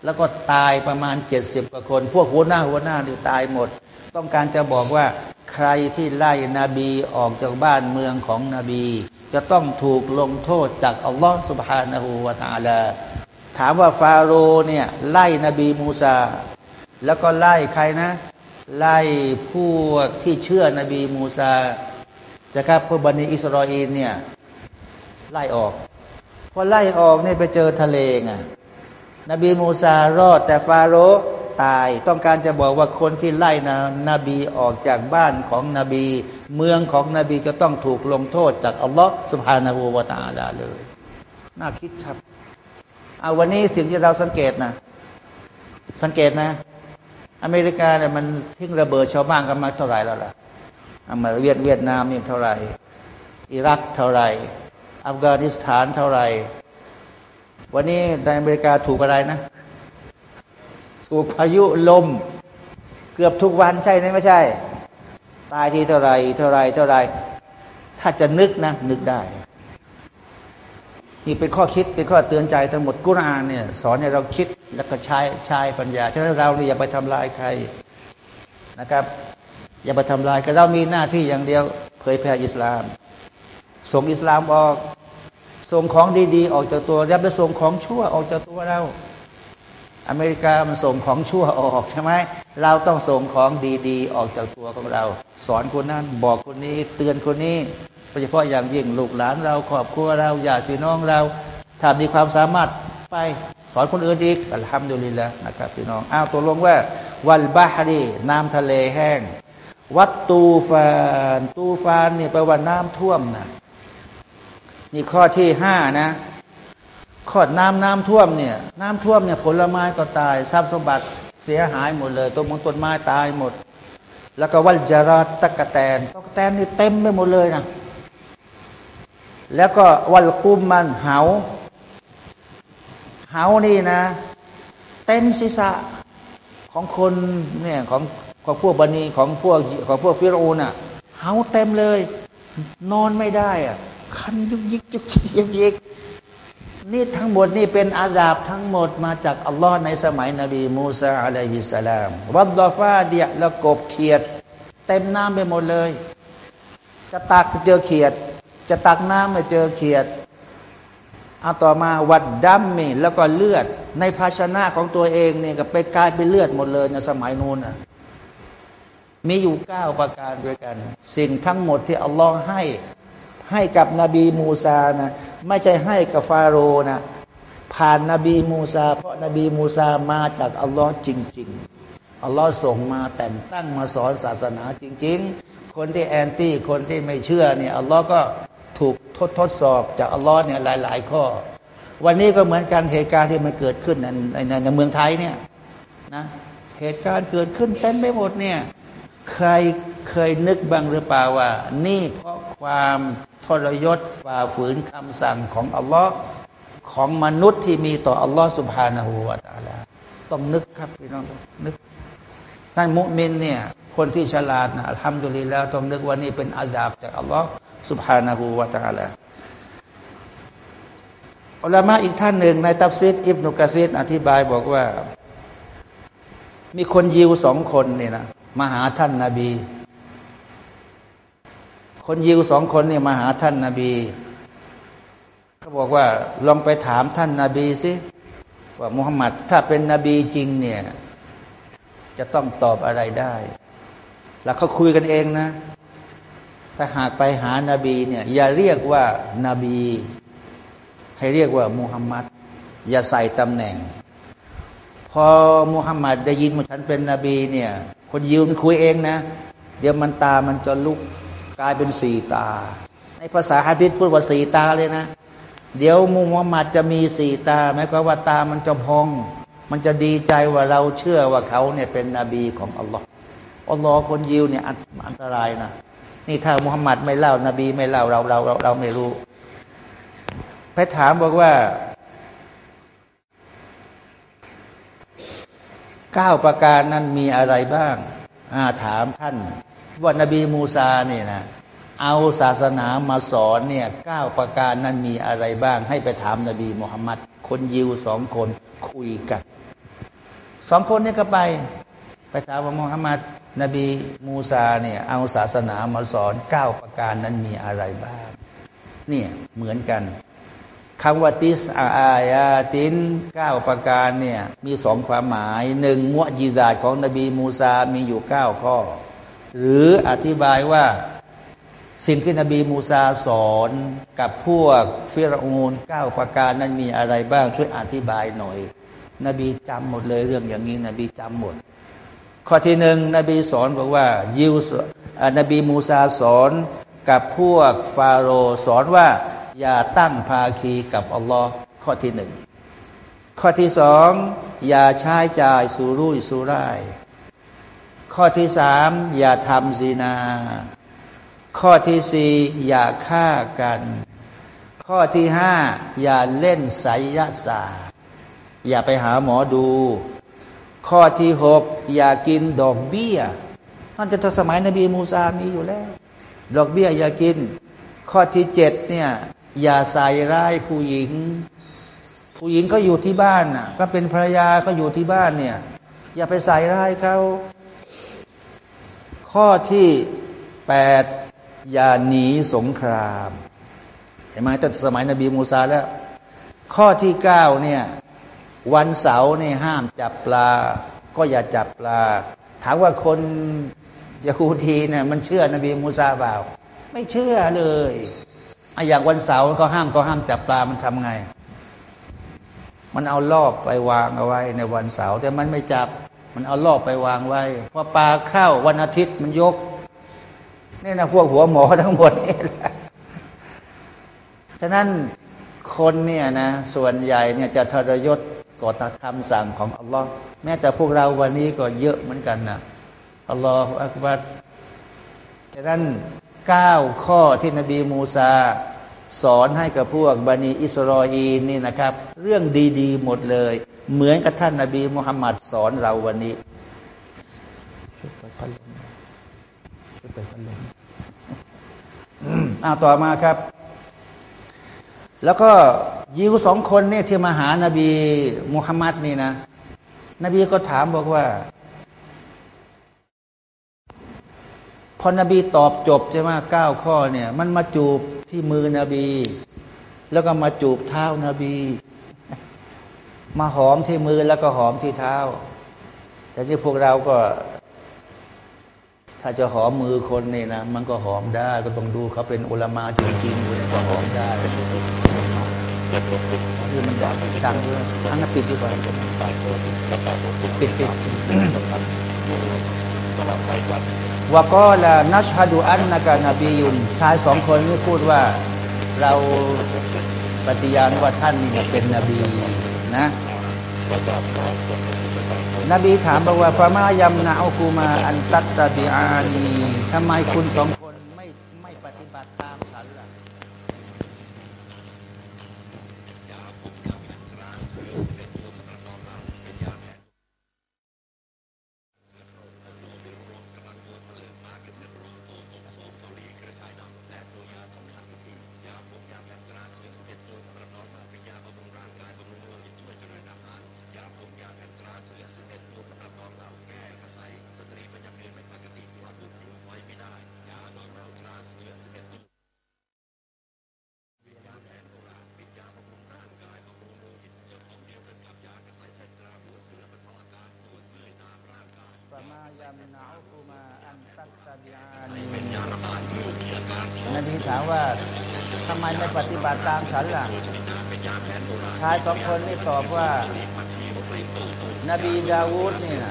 แล้วก็ตายประมาณเจ็ดสิบกว่าคน พวกหัวหน้าหัวหน้านี่ตายหมด ต้องการจะบอกว่าใครที่ไล่นบีออกจากบ้านเมืองของนบี จะต้องถูกลงโทษจากอัลลอฮฺสุบฮานาหูวาตาลาถามว่าฟาโรเนี่ยไล่นบีมูซา แล้วก็ไล่ใครนะ ไล่พวกที่เชื่อนบีมูซาจะครับพวกบันิอิสราเอลเนี่ย ไล่ออกพอไล่ออกเนี่ยไปเจอทะเลไงนบีมูซารอด แต่ฟาโรตาย ต้องการจะบอกว่าคนที่ไล่นะนบีออกจากบ้านของนบี เมืองของนบีจะต้องถูกลงโทษจากอัลลอฮฺสุบฮานาหูวาตาลาเลย น่าคิดครับเอาวันนี้สิ่งที่เราสังเกตนะ สังเกตนะ อเมริกาเนี่ยมันทิ้งระเบิดชาวบ้านกันมาเท่าไหร่แล้วล่ะมาเวียดเวียดนามนี่เท่าไหร่ อิรักเท่าไหร่ อัฟกานิสถานเท่าไหร่ วันนี้ในอเมริกาถูกอะไรนะ ถูกพายุลม เกือบทุกวันใช่ไหมไม่ใช่ ตายที่เท่าไหร่เท่าไหร่เท่าไหร่ ถ้าจะนึกนะ นึกได้ นี่เป็นข้อคิดเป็นข้อเตือนใจทั้งหมดกุรอานเนี่ย สอนให้เราคิด แล้วก็ใช้ใช้ปัญญาฉะนั้นเราเนี่ยอย่าไปทำลายใครนะครับ อย่าไปทำลายก็เรามีหน้าที่อย่างเดียวเผยแผ่อิสลาม ส่งอิสลามออก ส่งของดีๆ ออกจากตัวอย่าไปส่งของชั่วออกจากตัวเรา อเมริกามันส่งของชั่วออกใช่ไหมเราต้องส่งของดีๆ ออกจากตัวของเรา สอนคนนั้นบอกคนนี้เตือนคนนี้โดยเฉพาะอย่างยิ่งลูกหลานเราครอบครัวเราญาติพี่น้องเราถ้ามีความสามารถไป อนคนอื่นอีกอัลฮัมดุลิลละนะครับพี่น้องอ้าวตัวลงว่า วัลบาฮรีน้ำทะเลแห้ง วัดตูฟานตูฟานเนี่ยแปลว่าน้ำท่วมนะนี่ข้อที่ห้านะข้อน้ำน้ำท่วมเนี่ยน้ำท่วมเนี่ยผลไม้ก็ตายทรัพย์สมบัติเสียหายหมดเลยต้นมงต้นไม้ตายหมด แล้วก็วัลจาราตะกะแตนตะกะแตนนี่เต็มไปหมดเลยนะแล้วก็วัลกุมมันเหาานี่นะ เต็มศีรษะของคนเนี่ยของของพวกบันีของพวกของพวกฟิโรน่ะเหาเต็มเลย นอนไม่ได้อะคันยุกยิกยุกยิกยิกนี่ทั้งหมดนี่เป็นอาดาบทั้งหมดมาจากอัลลอฮ์ในสมัยนบีมูซาอะลัยฮิสสลาม วัดดอฟาเดียแล้วกบเขียด เต็มน้ำไปหมดเลย จะตักเจอเขียด จะตักน้ำมาเจอเขียด เอาต่อมาวัดดัมมีแล้วก็เลือด ในภาชนะของตัวเองเนี่ยก็ไปกลายเป็นเลือดหมดเลยในสมัยนู้นอะมีอยู่เก้าประการด้วยกัน สิ่งทั้งหมดที่อัลลอฮ์ให้ให้กับนบีมูซานะไม่ใช่ให้กับฟาโรนะผ่านนบีมูซา เพราะนบีมูซามาจากอัลลอฮ์จริง ๆ อัลลอฮ์ส่งมาแต่งตั้งมาสอนศาสนาจริง ๆ คนที่แอนตี้คนที่ไม่เชื่อเนี่ยอัลลอฮ์ก็ ถูกทดทดสอบจากอัลลอฮ์เนี่ยหลาย ๆ ข้อ วันนี้ก็เหมือนกันเหตุการณ์ที่มันเกิดขึ้นในในในเมืองไทยเนี่ยนะเหตุการณ์เกิดขึ้นเต็มไปหมดเนี่ยใครเคยนึกบ้างหรือเปล่าว่า นี่เพราะความทรยศฝ่าฝืนคำสั่งของอัลลอฮ์ของมนุษย์ที่มีต่ออัลลอฮ์สุบฮานาหูวาตาลาต้องนึกครับพี่น้องนึกท่านมุมินเนี่ยคนที่ฉลาดนะทำดุลิแล้วต้องนึกว่านี่เป็นอาดาบจากอัลลอฮ์ สุบฮานาหูวาตาลอัลลอมาอีกท่านหนึ่งในตับซีดอิบนุกะซีดอธิบายบอกว่า มีคนยิวสองคนเนี่ยนะมาหาท่านนาบี คนยิวสองคนเนี่ยมาหาท่านนาบีเขาบอกว่าลองไปถามท่านนาบีสิว่ามุฮัมมัดถ้าเป็นนบีจริงเนี่ย จะต้องตอบอะไรได้ แล้วเขาคุยกันเองนะ ถ้าหากไปหานาบีเนี่ยอย่าเรียกว่านาบี ให้เรียกว่ามุฮัมมัดอย่าใส่ตำแหน่ง พอมุฮัมมัดได้ยินว่าฉันเป็นนบีเนี่ยคนยิวมันคุยเองนะ เดี๋ยวมันตามันจะลุกกลายเป็นสีตา ในภาษาฮะดิษพูดว่าสีตาเลยนะ เดี๋ยวมุฮัมมัดจะมีสีตาหมายความว่าตามันจะพอง มันจะดีใจว่าเราเชื่อว่าเขาเนี่ยเป็นนบีของอัลลอฮ์อัลลอฮ์คนยิวเนี่ยอันตรายนะ นี่ถ้ามุฮัมมัดไม่เล่านบีไม่เล่าเราเราเราเราไม่รู้ไปถามบอกว่าเก้าประการนั้นมีอะไรบ้างอาถามท่าน ว่านบีมูซาเนี่ยนะเอาศาสนามาสอนเนี่ยเก้าประการนั้นมีอะไรบ้าง ให้ไปถามนบีมุฮัมมัดคนยิวสองคนคุยกันสองคนนี้ก็ไป ไปถามว่ามุฮัมมัด นบีมูซาเนี่ยเอาศาสนามาสอนเก้าประการนั้นมีอะไรบ้าง เนี่ยเหมือนกันคำว่าติสอาอายาตินเก้าประการเนี่ยมีสองความหมายหนึ่งมุจิซาของนบีมูซามีอยู่เก้าข้อ หรืออธิบายว่าสิ่งที่นบีมูซาสอนกับพวกฟิรอูนเก้าประการนั้นมีอะไรบ้างช่วยอธิบายหน่อย นบีจำหมดเลยเรื่องอย่างนี้นบีจำหมด ข้อที่หนึ่งนบีสอนบอกว่ายิวนบีมูซาสอนกับพวกฟาโรสอนว่า อย่าตั้งภาคีกับอัลลอฮ์ข้อที่หนึ่งข้อที่สองอย่าใช้จ่ายสุรุ่ยสุร่าย ข้อที่สามอย่าทำซีนา ข้อที่สี่อย่าฆ่ากัน ข้อที่ห้าอย่าเล่นไสยศาสตร์อย่าไปหาหมอดู ข้อที่หกอย่ากินดอกเบี้ยนั่นจะสมัยนบีมูซามีอยู่แล้ว ดอกเบี้ยอย่ากิน ข้อที่เจ็ดเนี่ยอย่าใส่ร้ายผู้หญิง ผู้หญิงก็อยู่ที่บ้านน่ะ ก็เป็นภรรยาก็อยู่ที่บ้านเนี่ย อย่าไปใส่ร้ายเขาข้อที่แปดอย่าหนีสงคราม เห็นไหมตั้งสมัยนบีมูซาแล้ว ข้อที่เก้าเนี่ย วันเสาร์นี่ห้ามจับปลา ก็อย่าจับปลา ถามว่าคนยะฮูดีเนี่ยมันเชื่อนบีมูซาเปล่า ไม่เชื่อเลยอย่างวันเสาร์เขาห้ามเขาห้ามจับปลามันทำไง มันเอาลอบไปวางเอาไว้ในวันเสาร์แต่มันไม่จับ มันเอาลอบไปวางไว้พอปลาเข้าวันอาทิตย์มันยกนี่นะพวกหัวหมอทั้งหมดนี่แหละฉะนั้นคนเนี่ยนะส่วนใหญ่เนี่ยจะทรยศ ก่อตคำสั่งของอัลลอฮ์แม้แต่พวกเราวันนี้ก็เยอะเหมือนกันนะอัลลอฮฺอักบัรฉะนั้นเก้าข้อที่นบีมูซาสอนให้กับพวกบันิอิสรออีนนี่นะครับ เรื่องดีๆ หมดเลย เหมือนกับท่านนบีมุฮัมมัดสอนเราวันนี้ช่วยเปิดพัดลมช่วยเปิดพัดลมอ่าต่อมาครับ แล้วก็ยิวสองคนเนี่ยที่มาหานาบีมุฮัมมัดนี่นะ นบีก็ถามบอกว่า พอนบีตอบจบใช่ไหมเก้าข้อเนี่ย มันมาจูบที่มือนบี แล้วก็มาจูบเท้านาบี มาหอมที่มือแล้วก็หอมที่เท้า แต่ที่พวกเราก็ ถ้าจะหอมมือคนนี่นะมันก็หอมได้ก็ต้องดูเขาเป็นอุลามาจริงๆอยู่ก็หอมได้คือมันดังดังด้วยอันนั้นปิดดีกว่าปิดปิดวก็ละนัชฮดูอันนากานบียุนชายสองคนนี้พูดว่าเราปฏิญาณว่าท่านนี่เป็นนบีนะ นบีถามบอกว่าพระมายำนาอุกูมาอันตัตตบิอานีทำไมคุณสองคนไม่ไม่ปฏิบัติตามฉันล่ะนบีถามว่าทำไมไม่ปฏิบัติตามฉันล่ะชายสองคนนี่ตอบว่า นบีดาวูดเนี่ย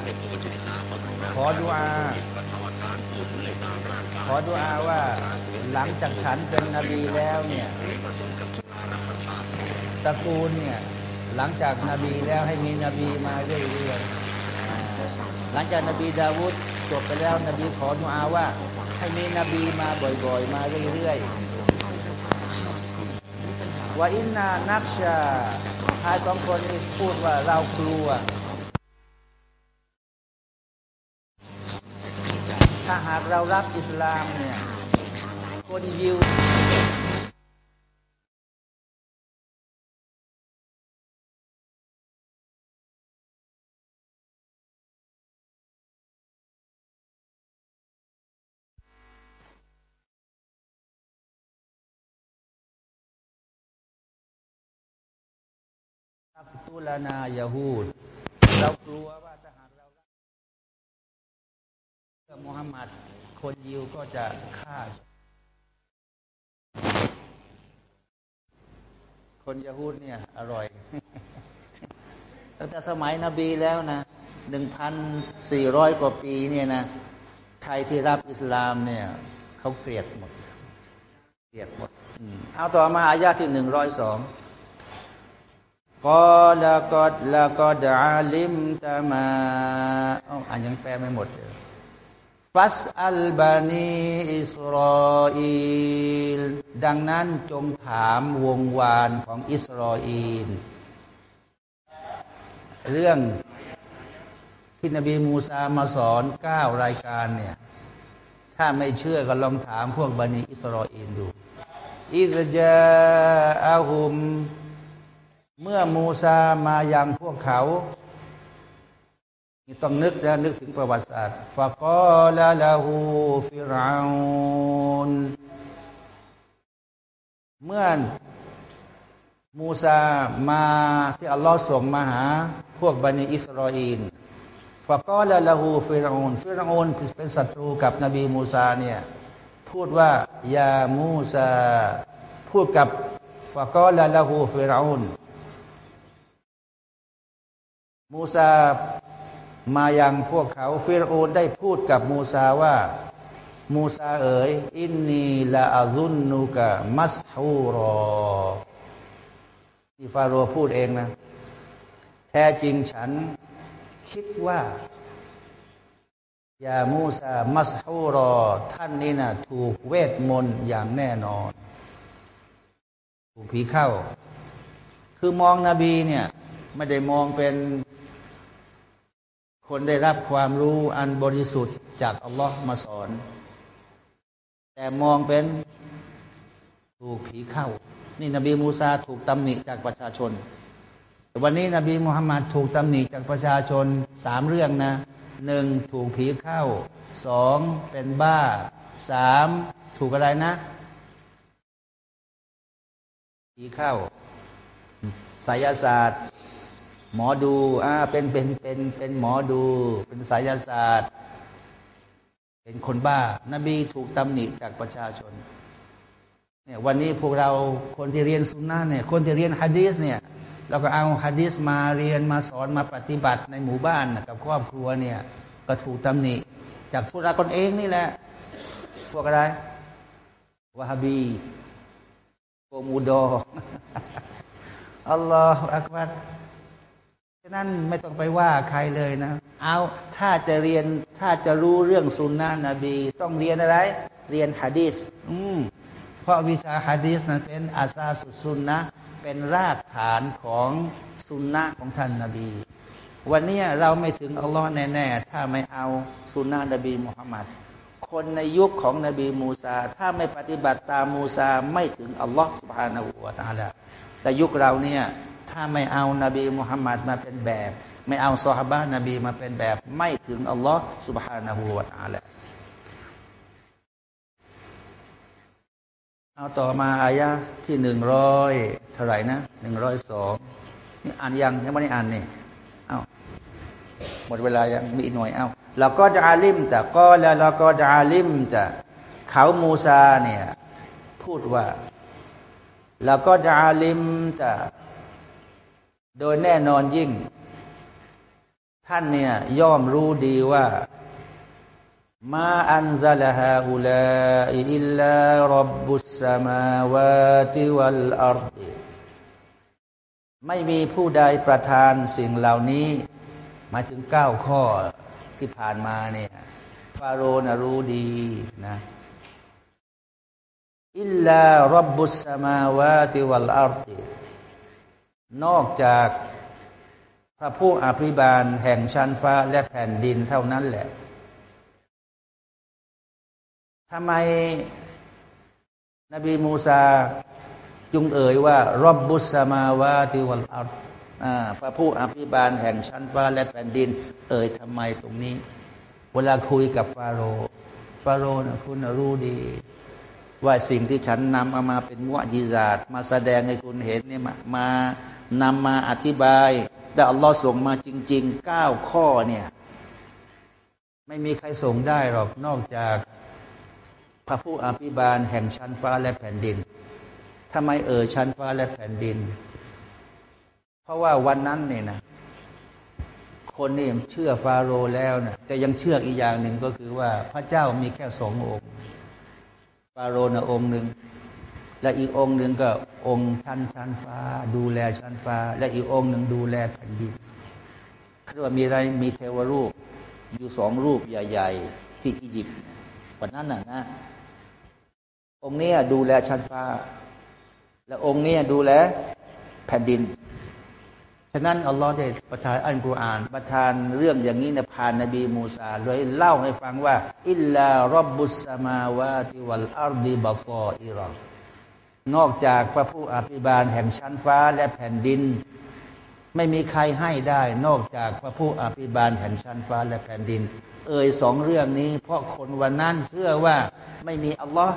ขอดุอา ขอดุอาว่าหลังจากฉันเป็นนบีแล้วเนี่ยตระกูลเนี่ยหลังจากนาบีแล้วให้มีนบีมาเรื่อยๆหลังจากนบีดาวุฒจบไปแล้วนบีขอดุอาว่า ให้มีนบีมาบ่อยๆ มาเรื่อยๆว่าอินนานักชา ชายสองคนนี้พูดว่าเรากลัว ถ้าหากเรารับอิสลามเนี่ย คนยิว ลานายาฮูดเรากลัวว่าถ้าหากเราเรื่องมุฮัมมัดคนยิวก็จะฆ่า คนยาฮูดเนี่ย อร่อย ตั้งแต่สมัยนบีแล้วนะหนึ่งพันสี่ร้อยกว่าปีเนี่ยนะใครที่รับอิสลามเนี่ยเขาเกลียดหมด เกลียดหมดอมเอาต่อมาอายาที่หนึ่งร้อยสอง กอลากอดลากอดอาลิมตามาอ๋ออ่านยังแปลไม่หมดเลยฟัสอัลบานีอิสราเอลดังนั้นจงถามวงวานของอิสราเอลเรื่องที่นบีมูซามาสอนเก้ารายการเนี่ย ถ้าไม่เชื่อก็ลองถามพวกบันิอิสราเอลดูอิรจาอาหุม เมื่อมูซามายังพวกเขาต้องนึกนะนึกถึงประวัติศาสตร์ฟะกอลาลาหูฟิราอนเมื่อมูซามาที่อัลลอฮ์ส่งมาหา พวกบันิอิสราเอลฟะกอลาลาหูฟิราอนฟิราอนเป็นศัตรูกับนบีมูซาเนี่ยพูดว่ายามูซาพูดกับฟะกอลาลาหูฟิราอน มูซามายังพวกเขาฟิรโอนได้พูดกับมูซาว่า มูซาเอ๋ยอินนีละอาซุนนูกะมัสฮูรอที่ฟาโรพูดเองนะ แท้จริงฉันคิดว่ายามูซามัสฮูรอ ท่านนี่นะถูกเวทมนต์อย่างแน่นอน ถูกผีเข้า คือมองนบีเนี่ย ไม่ได้มองเป็น คนได้รับความรู้อันบริสุทธิ์จากอัลลอฮ์มาสอน แต่มองเป็นถูกผีเข้า นี่นบีมูซาถูกตำหนิจากประชาชนวันนี้นบีมุฮัมมัดถูกตำหนิจากประชาชนสามเรื่องนะหนึ่งถูกผีเข้าสองเป็นบ้าสามถูกอะไรนะ ผีเข้าไสยศาสตร์ หมอดูอ่าเป็นเป็นเป็นเป็นหมอดู เป็นสายศาสตร์ เป็นคนบ้า นบีถูกตำหนิจากประชาชนเนี่ยวันนี้พวกเราคนที่เรียนสุนนะเนี่ยคนที่เรียนฮะดีสเนี่ยเราก็เอาฮะดีสมาเรียนมาสอนมาปฏิบัติในหมู่บ้านกับครอบครัวเนี่ยก็ถูกตำหนิจากพวกเราคนเองนี่แหละ พวกอะไรวะฮบีโกมูดออัลลอฮฺอักบัร ฉะนั้นไม่ต้องไปว่าใครเลยนะ เอาถ้าจะเรียนถ้าจะรู้เรื่องสุนนะนบี ต้องเรียนอะไร เรียนฮะดีสอืมเพราะวิชาฮะดีสนั้นเป็นอาซาสุสุนนะเป็นรากฐานของสุนนะของท่านนาบี วันนี้เราไม่ถึงอัลลอฮ์แน่ๆถ้าไม่เอาสุนนะนบีมุฮัมมัดคนในยุคของนบีมูซา ถ้าไม่ปฏิบัติตามมูซาไม่ถึงอัลลอฮ์สุบฮานาหูวาตาละแต่ยุคเราเนี่ย ถ้าไม่เอานาบีมุฮัมมัดมาเป็นแบบ ไม่เอาซอฮาบะนบีมาเป็นแบบ ไม่ถึงอัลลอฮ์สุบฮานาหูวาตาละเอาต่อมาอายะที่หนึ่งร้อยเท่าไหร่นะหนึ่งร้อยสองนี่อ่านยังยังไม่ได้อ่านนี่เอา้าหมดเวลายังมีหน่อยเอา้าเราก็จะอาลิมจะก็แล้วเราก็จะอาลิมจะเขามูซาเนี่ย พูดว่าเราก็จะอาลิมจะ โดยแน่นอนยิ่ง ท่านเนี่ยย่อมรู้ดีว่ามาอันซาลฮาอุลาอิลลารับบุสสมาวาติวัลอัรดไม่มีผู้ใดประทานสิ่งเหล่านี้หมายถึงเก้าข้อที่ผ่านมาเนี่ยฟาโรนะรู้ดีนะอิลลารับบุสมาวาติวัลอัรติ นอกจากพระผู้อภิบาลแห่งชั้นฟ้าและแผ่นดินเท่านั้นแหละทำไมนบีมูซาจุงเอ่ยว่ารบบุสมาวาติวัลอัรพระผู้อภิบาลแห่งชั้นฟ้าและแผ่นดิน เอ่ยทำไมตรงนี้ เวลาคุยกับฟาโรฟาโรนะคุณรู้ดี ว่าสิ่งที่ฉันนำเอามาเป็นมุจิซาตมาแสดงให้คุณเห็นเนี่ยมามา นำมาอธิบาย แต่อัลลอฮ์ส่งมาจริงๆเก้าข้อเนี่ย ไม่มีใครส่งได้หรอกนอกจากพระผู้อภิบาลแห่งชั้นฟ้าและแผ่นดินทำไมเอ่ยชั้นฟ้าและแผ่นดิน เพราะว่าวันนั้นเนี่ยนะ คนนี่เชื่อฟาโรห์แล้วนะแต่ยังเชื่ออีกอย่างหนึ่งก็คือว่าพระเจ้ามีแค่สององค์ ฟาโรห์นะองค์หนึ่ง และอีกองค์หนึ่งก็องค์ชั้นชั้นฟ้า ดูแลชั้นฟ้า และอีกองค์หนึ่งดูแลแผ่นดินคือว่ามีอะไรมีเทวรูป อยู่สองรูปใหญ่ ๆ ที่อียิปต์วันนั้นน่ะนะองค์นี้ดูแลชั้นฟ้า และองค์นี้ดูแลแผ่นดินฉะนั้นอัลลอฮ์ได้ประทานอัลกุรอาน ประทานเรื่องอย่างนี้ในผ่านนบีมูซาโดยเล่าให้ฟังว่า إلا رب السماوات والأرض بصائر นอกจากพระผู้อภิบาลแห่งชั้นฟ้าและแผ่นดิน ไม่มีใครให้ได้ นอกจากพระผู้อภิบาลแห่งชั้นฟ้าและแผ่นดิน เอ่ยสองเรื่องนี้ เพราะคนวันนั้นเชื่อว่าไม่มีอัลลอฮ์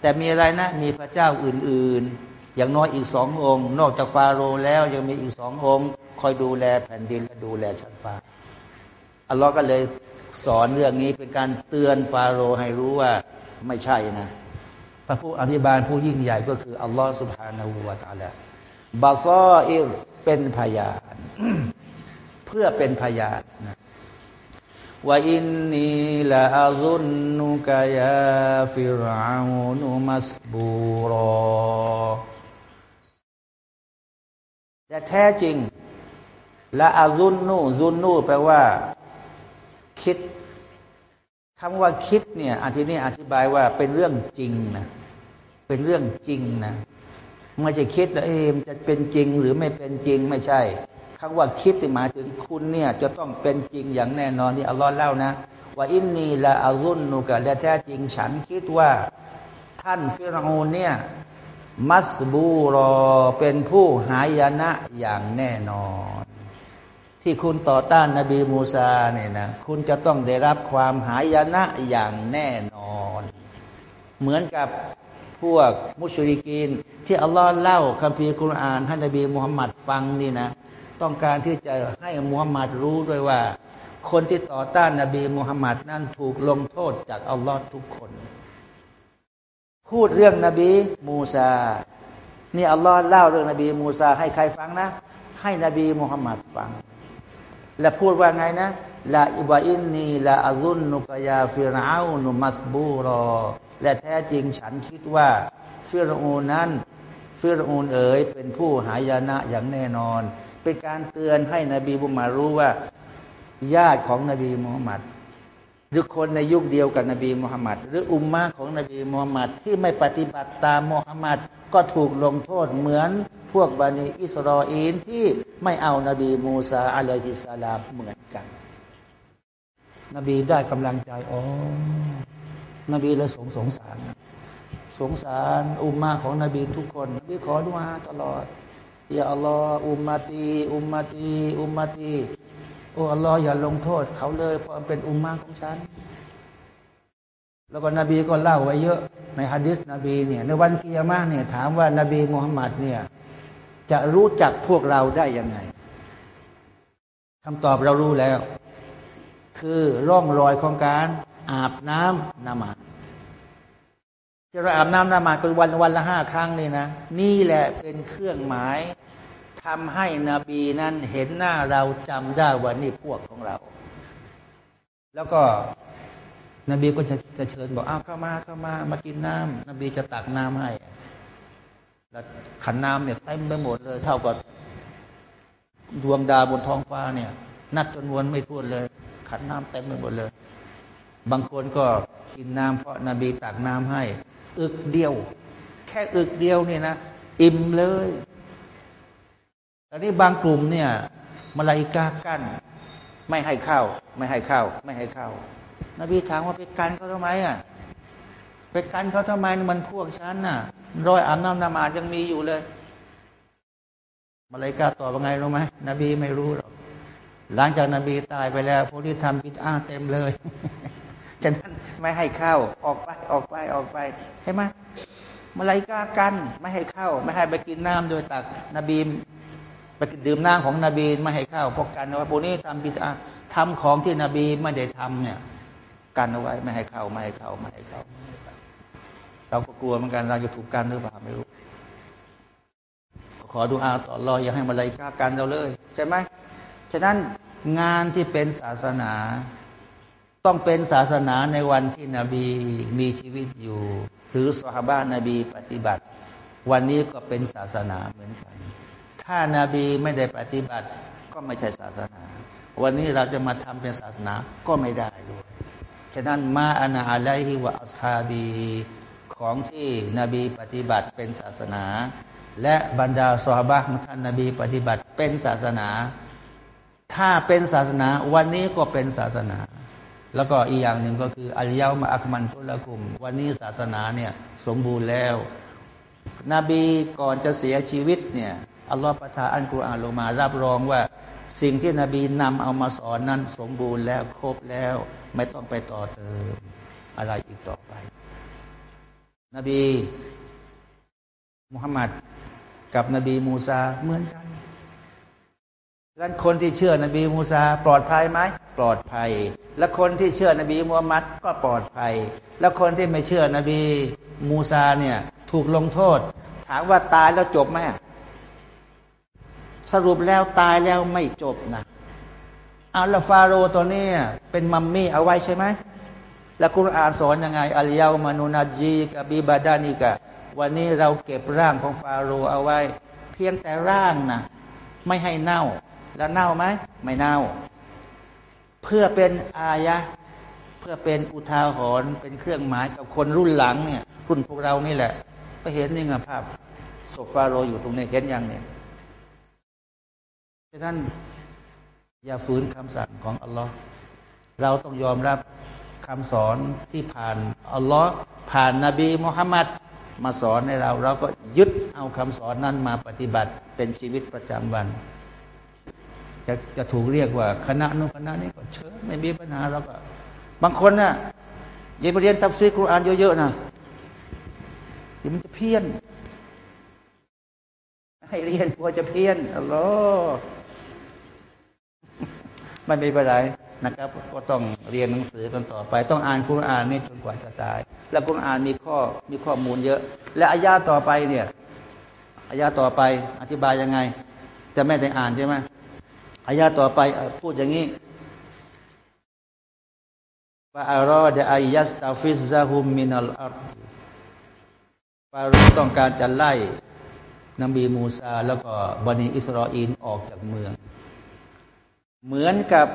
แต่มีอะไรนะ มีพระเจ้าอื่นๆ อย่างน้อยอีกสององค์ นอกจากฟาโรห์แล้วยังมีอีกสององค์ คอยดูแลแผ่นดินและดูแลชั้นฟ้าอัลลอฮ์ก็เลยสอนเรื่องนี้เป็นการเตือนฟาโรห์ให้รู้ว่าไม่ใช่นะพระ ผู้อภิบาลผู้ยิ่งใหญ่ก็คืออัลลอฮ์สุบฮานาหูวาตาละบาซออิลเป็นพยาน เพื่อเป็นพยานนะว่าอินนีละอาซุนนุกยาฟิรอานุมัสบูรอแต่แท้จริงละอาซุนนูซุนนูแปลว่า คิดคำว่าคิดเนี่ยอันที่นี้อธิบายว่าเป็นเรื่องจริงนะ เป็นเรื่องจริงนะไม่จะคิดว่าเอมจะเป็นจริงหรือไม่เป็นจริงไม่ใช่คำว่าคิดหมายถึงคุณเนี่ยจะต้องเป็นจริงอย่างแน่นอนนี่อัลลอฮ์เล่านะว่าอินนีละอัลุนนุกะและแท้จริงฉันคิดว่า ท่านฟิรูนเนี่ยมัสบูรอเป็นผู้หายนะอย่างแน่นอน ที่คุณต่อต้านนบีมูซาเนี่ยนะคุณจะต้องได้รับความหายนะอย่างแน่นอน เหมือนกับ พวกมุชริกีน ที่อัลลอฮ์เล่าคัมภีร์คุรานให้นบีมุฮัมมัดฟังนี่นะ ต้องการที่จะให้มุฮัมมัดรู้ด้วยว่า คนที่ต่อต้านนบีมุฮัมมัดนั้นถูกลงโทษจากอัลลอฮ์ทุกคน พูดเรื่องนบีมูซา นี่อัลลอฮ์เล่าเรื่องนบีมูซา ให้ใครฟังนะ ให้นบีมุฮัมมัดฟัง และพูดว่าไงนะละอิบะอินนีละอัลุนนุกยาฟิรอานุมัสบูรอ และแท้จริงฉันคิดว่าฟิรูนั้นฟิรูนเอ๋ยเป็นผู้หายนะอย่างแน่นอน เป็นการเตือนให้นบีมุฮัมมัดรู้ว่า ญาติของนบีมุฮัมมัดหรือคนในยุคเดียวกับนบีมุฮัมมัดหรืออุมมะของนบีมุฮัมมัดที่ไม่ปฏิบัติตามมุฮัมมัดก็ถูกลงโทษเหมือนพวกบันิอิสราเอลที่ไม่เอานบีมูซาอะลัยฮิสสลามเหมือนกัน นบีได้กำลังใจอ๋อ นบีเลยสงสงสาร สงสารอุมมาของนบีทุกคนนบีขอดุอาตลอดอย่าอัลลอฮ์อุมมาตีอุมมาตีอุมมาตีโอ้อัลลอฮ์อย่าลงโทษ เขาเลยเพราะเป็นอุมมาของฉัน แล้วก็นบีก็เล่าไว้เยอะ ในฮะดิษนบีเนี่ยในวันกิยามะเนี่ยถามว่านบีมุฮัมมัดเนี่ยจะรู้จักพวกเราได้ยังไงคำตอบเรารู้แล้ว คือร่องรอยของการ อาบน้ำนมาที่เราอาบน้ำนมาเป็นวันวันละห้าครั้งนี่นะ นี่แหละเป็นเครื่องหมายทำให้นบีนั้นเห็นหน้าเราจำได้ว่านี่พวกของเรา แล้วก็นบีก็จะจะเชิญบอกอ้าวเข้ามาเข้ามามากินน้ำนบีจะตักน้ำให้แล้วขันน้ำเนี่ยเต็มไปหมดเลย เท่ากับดวงดาวบนท้องฟ้าเนี่ย นับจำนวนไม่ท้วนเลย ขันน้ำเต็มไปหมดเลย บางคนก็กินน้ำเพราะนาบีตักน้ำให้ อึกเดียว แค่อึกเดียวเนี่ยนะ อิ่มเลยแต่นี้บางกลุ่มเนี่ยมาลายกากั้น ไม่ให้เข้า ไม่ให้เข้า ไม่ให้เข้า นบีถามว่าไปกันเขาทำไมอะไปกันเขาทำไมมันพวกฉันน่ะรอยอาบน้ำนมายังมีอยู่เลยมาลายกาตอบว่าไงรู้ไหมนบีไม่รู้หรอกหลังจากนบีตายไปแล้วพวกที่ทำปิดอ้าเต็มเลย ฉะนั้นไม่ให้เข้าออกไปออกไปออกไปเห็นไหมมาลายกากันไม่ให้เข้า ไม่ให้ไปกินน้ำโดยตักนบีไปดื่มน้ำของนบีไม่ให้เข้าพวกกันว่าพวกนี้ทำปิดาทำของที่นบีไม่ได้ทำเนี่ย กันเอาไว้ไม่ให้เข้าไม่ให้เข้าไม่ให้เข้าเราก็กลัวเหมือนกันเราจะถูกกันหรือเปล่าไม่รู้ขอดูอาต่อรออย่าให้มาเลยกากันเราเลย ใช่ไหมฉะนั้นงานที่เป็นศาสนา ต้องเป็นศาสนาในวันที่นบีมีชีวิตอยู่ หรือสหบ้านนบีปฏิบัติ วันนี้ก็เป็นศาสนาเหมือนกัน ถ้านาบีไม่ได้ปฏิบัติก็ไม่ใช่ศาสนา วันนี้เราจะมาทำเป็นศาสนาก็ไม่ได้ด้วยฉะนั้นมาอานาอะไลฮิวะอัสฮาบีของที่นบีปฏิบัติเป็นศาสนา และบรรดาสฮาบะของท่านนบีปฏิบัติเป็นศาสนา ถ้าเป็นศาสนาวันนี้ก็เป็นศาสนา แล้วก็อีกอย่างหนึ่งก็คืออัลยามาอักมันทุลกุม วันนี้ศาสนาเนี่ยสมบูรณ์แล้ว นบีก่อนจะเสียชีวิตเนี่ยอัลลอฮฺประทานอันกุรอานลงมารับรองว่าสิ่งที่นบีนำเอามาสอนนั้นสมบูรณ์แล้วครบแล้ว ไม่ต้องไปต่อเติมอะไรอีกต่อไป นบีมุฮัมมัดกับนบีมูซาเหมือนกัน ดังนั้นคนที่เชื่อนบีมูซาปลอดภัยไหมปลอดภัย และคนที่เชื่อนบีมูฮัมมัดก็ปลอดภัย และคนที่ไม่เชื่อนบีมูซาเนี่ยถูกลงโทษ ถามว่าตายแล้วจบไหมสรุปแล้วตายแล้วไม่จบนะอัลฟาโรตัวนี้เป็นมัมมี่เอาไว้ใช่ไหมแล้วกุรอานสอนยังไงอัลยามานุนาจีกับบีบาดานิกะ วันนี้เราเก็บร่างของฟาโรเอาไว้ เพียงแต่ร่างนะไม่ให้เน่า แล้วเน่าไหมไม่เน่า เพื่อเป็นอายะ เพื่อเป็นอุทาหรณ์เป็นเครื่องหมายกับคนรุ่นหลังเนี่ยรุ่นพวกเรานี่แหละไปเห็นนี่ไงภาพศพฟาโรอยู่ตรงนี้เห็นยังเนี่ยฉะนั้นอย่าฝืนคำสั่งของอัลลอฮ์เราต้องยอมรับคำสอนที่ผ่านอัลลอฮ์ผ่านนบีมุฮัมมัดมาสอนให้เรา เราก็ยึดเอาคำสอนนั้นมาปฏิบัติเป็นชีวิตประจำวัน จะจะถูกเรียกว่าคณะนู้นคณะนี้ก็เชิญไม่มีปัญหาเราก็บางคนนะ่ะอย่าไปเรียนตัฟซีกุรอานเยอะๆนะเดี๋ยวมันจะเพี้ยน ให้เรียนกลัวจะเพี้ยนอัลลอฮ์มันไม่เป็นไรนะครับ ก็ต้องเรียนหนังสือกันต่อไป ต้องอ่านคุรานนี่จนกว่าจะตาย แล้วคุรานมีข้อมีข้อมูลเยอะ และอายาต่อไปเนี่ยอายาต่อไปอธิบายยังไง จะไม่ได้อ่านใช่ไหม อายาต่อไปพูดอย่างนี้ว่าอารอดอายัสตาฟิซซาฮุมมินัลอัรฟารุต้องการจะไล่นบีมูซา แล้วก็บนีอิสราเอลออกจากเมือง เหมือนกับ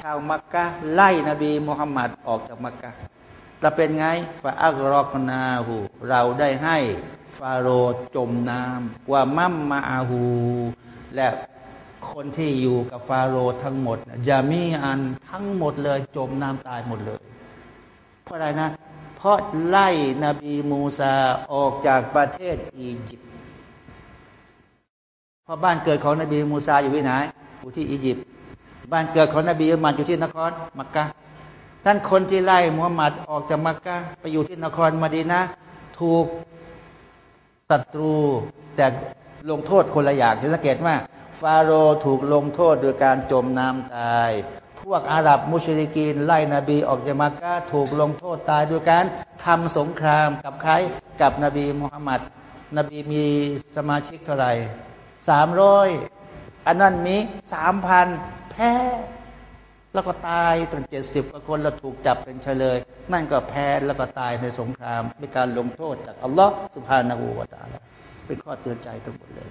ชาวมักกะไล่นบีมุฮัมมัดออกจากมักกะเราเป็นไงฟาอักรอกนาหูเราได้ให้ฟาโรจมน้ำว่ามัมมาอาหูและ คนที่อยู่กับฟาโรห์ทั้งหมดจามีอันทั้งหมดเลยจมน้ำตายหมดเลย เพราะอะไรนะ เพราะไล่นบีมูซาออกจากประเทศอียิปต์เพราะบ้านเกิดของนบีมูซาอยู่ที่ไหนอยู่ที่อียิปต์บ้านเกิดของนบีมุฮัมมัดอยู่ที่นครมักกะท่านคนที่ไล่มุฮัมหมัดออกจากมักกะไปอยู่ที่นครมาดีนะ ถูกศัตรูแต่ลงโทษคนละอย่างที่สังเกตว่า ฟาโรถูกลงโทษโดยการจมน้ำตาย พวกอาหรับมุชริกีนไล่นบีออกจากมักกะถูกลงโทษตายโดยการทำสงครามกับใครกับนบีมุฮัมมัด นบีมีสมาชิกเท่าไหร่สามร้อยอันนั้นมีสามพันแพ้แล้วก็ตายตั้งเจ็ดสิบกว่าคนแล้วถูกจับเป็นเฉลย นั่นก็แพ้แล้วก็ตายในสงครามเป็นการลงโทษจากอัลลอฮ์สุภาณหูวาตาลเป็นข้อเตือนใจทั้งหมดเลย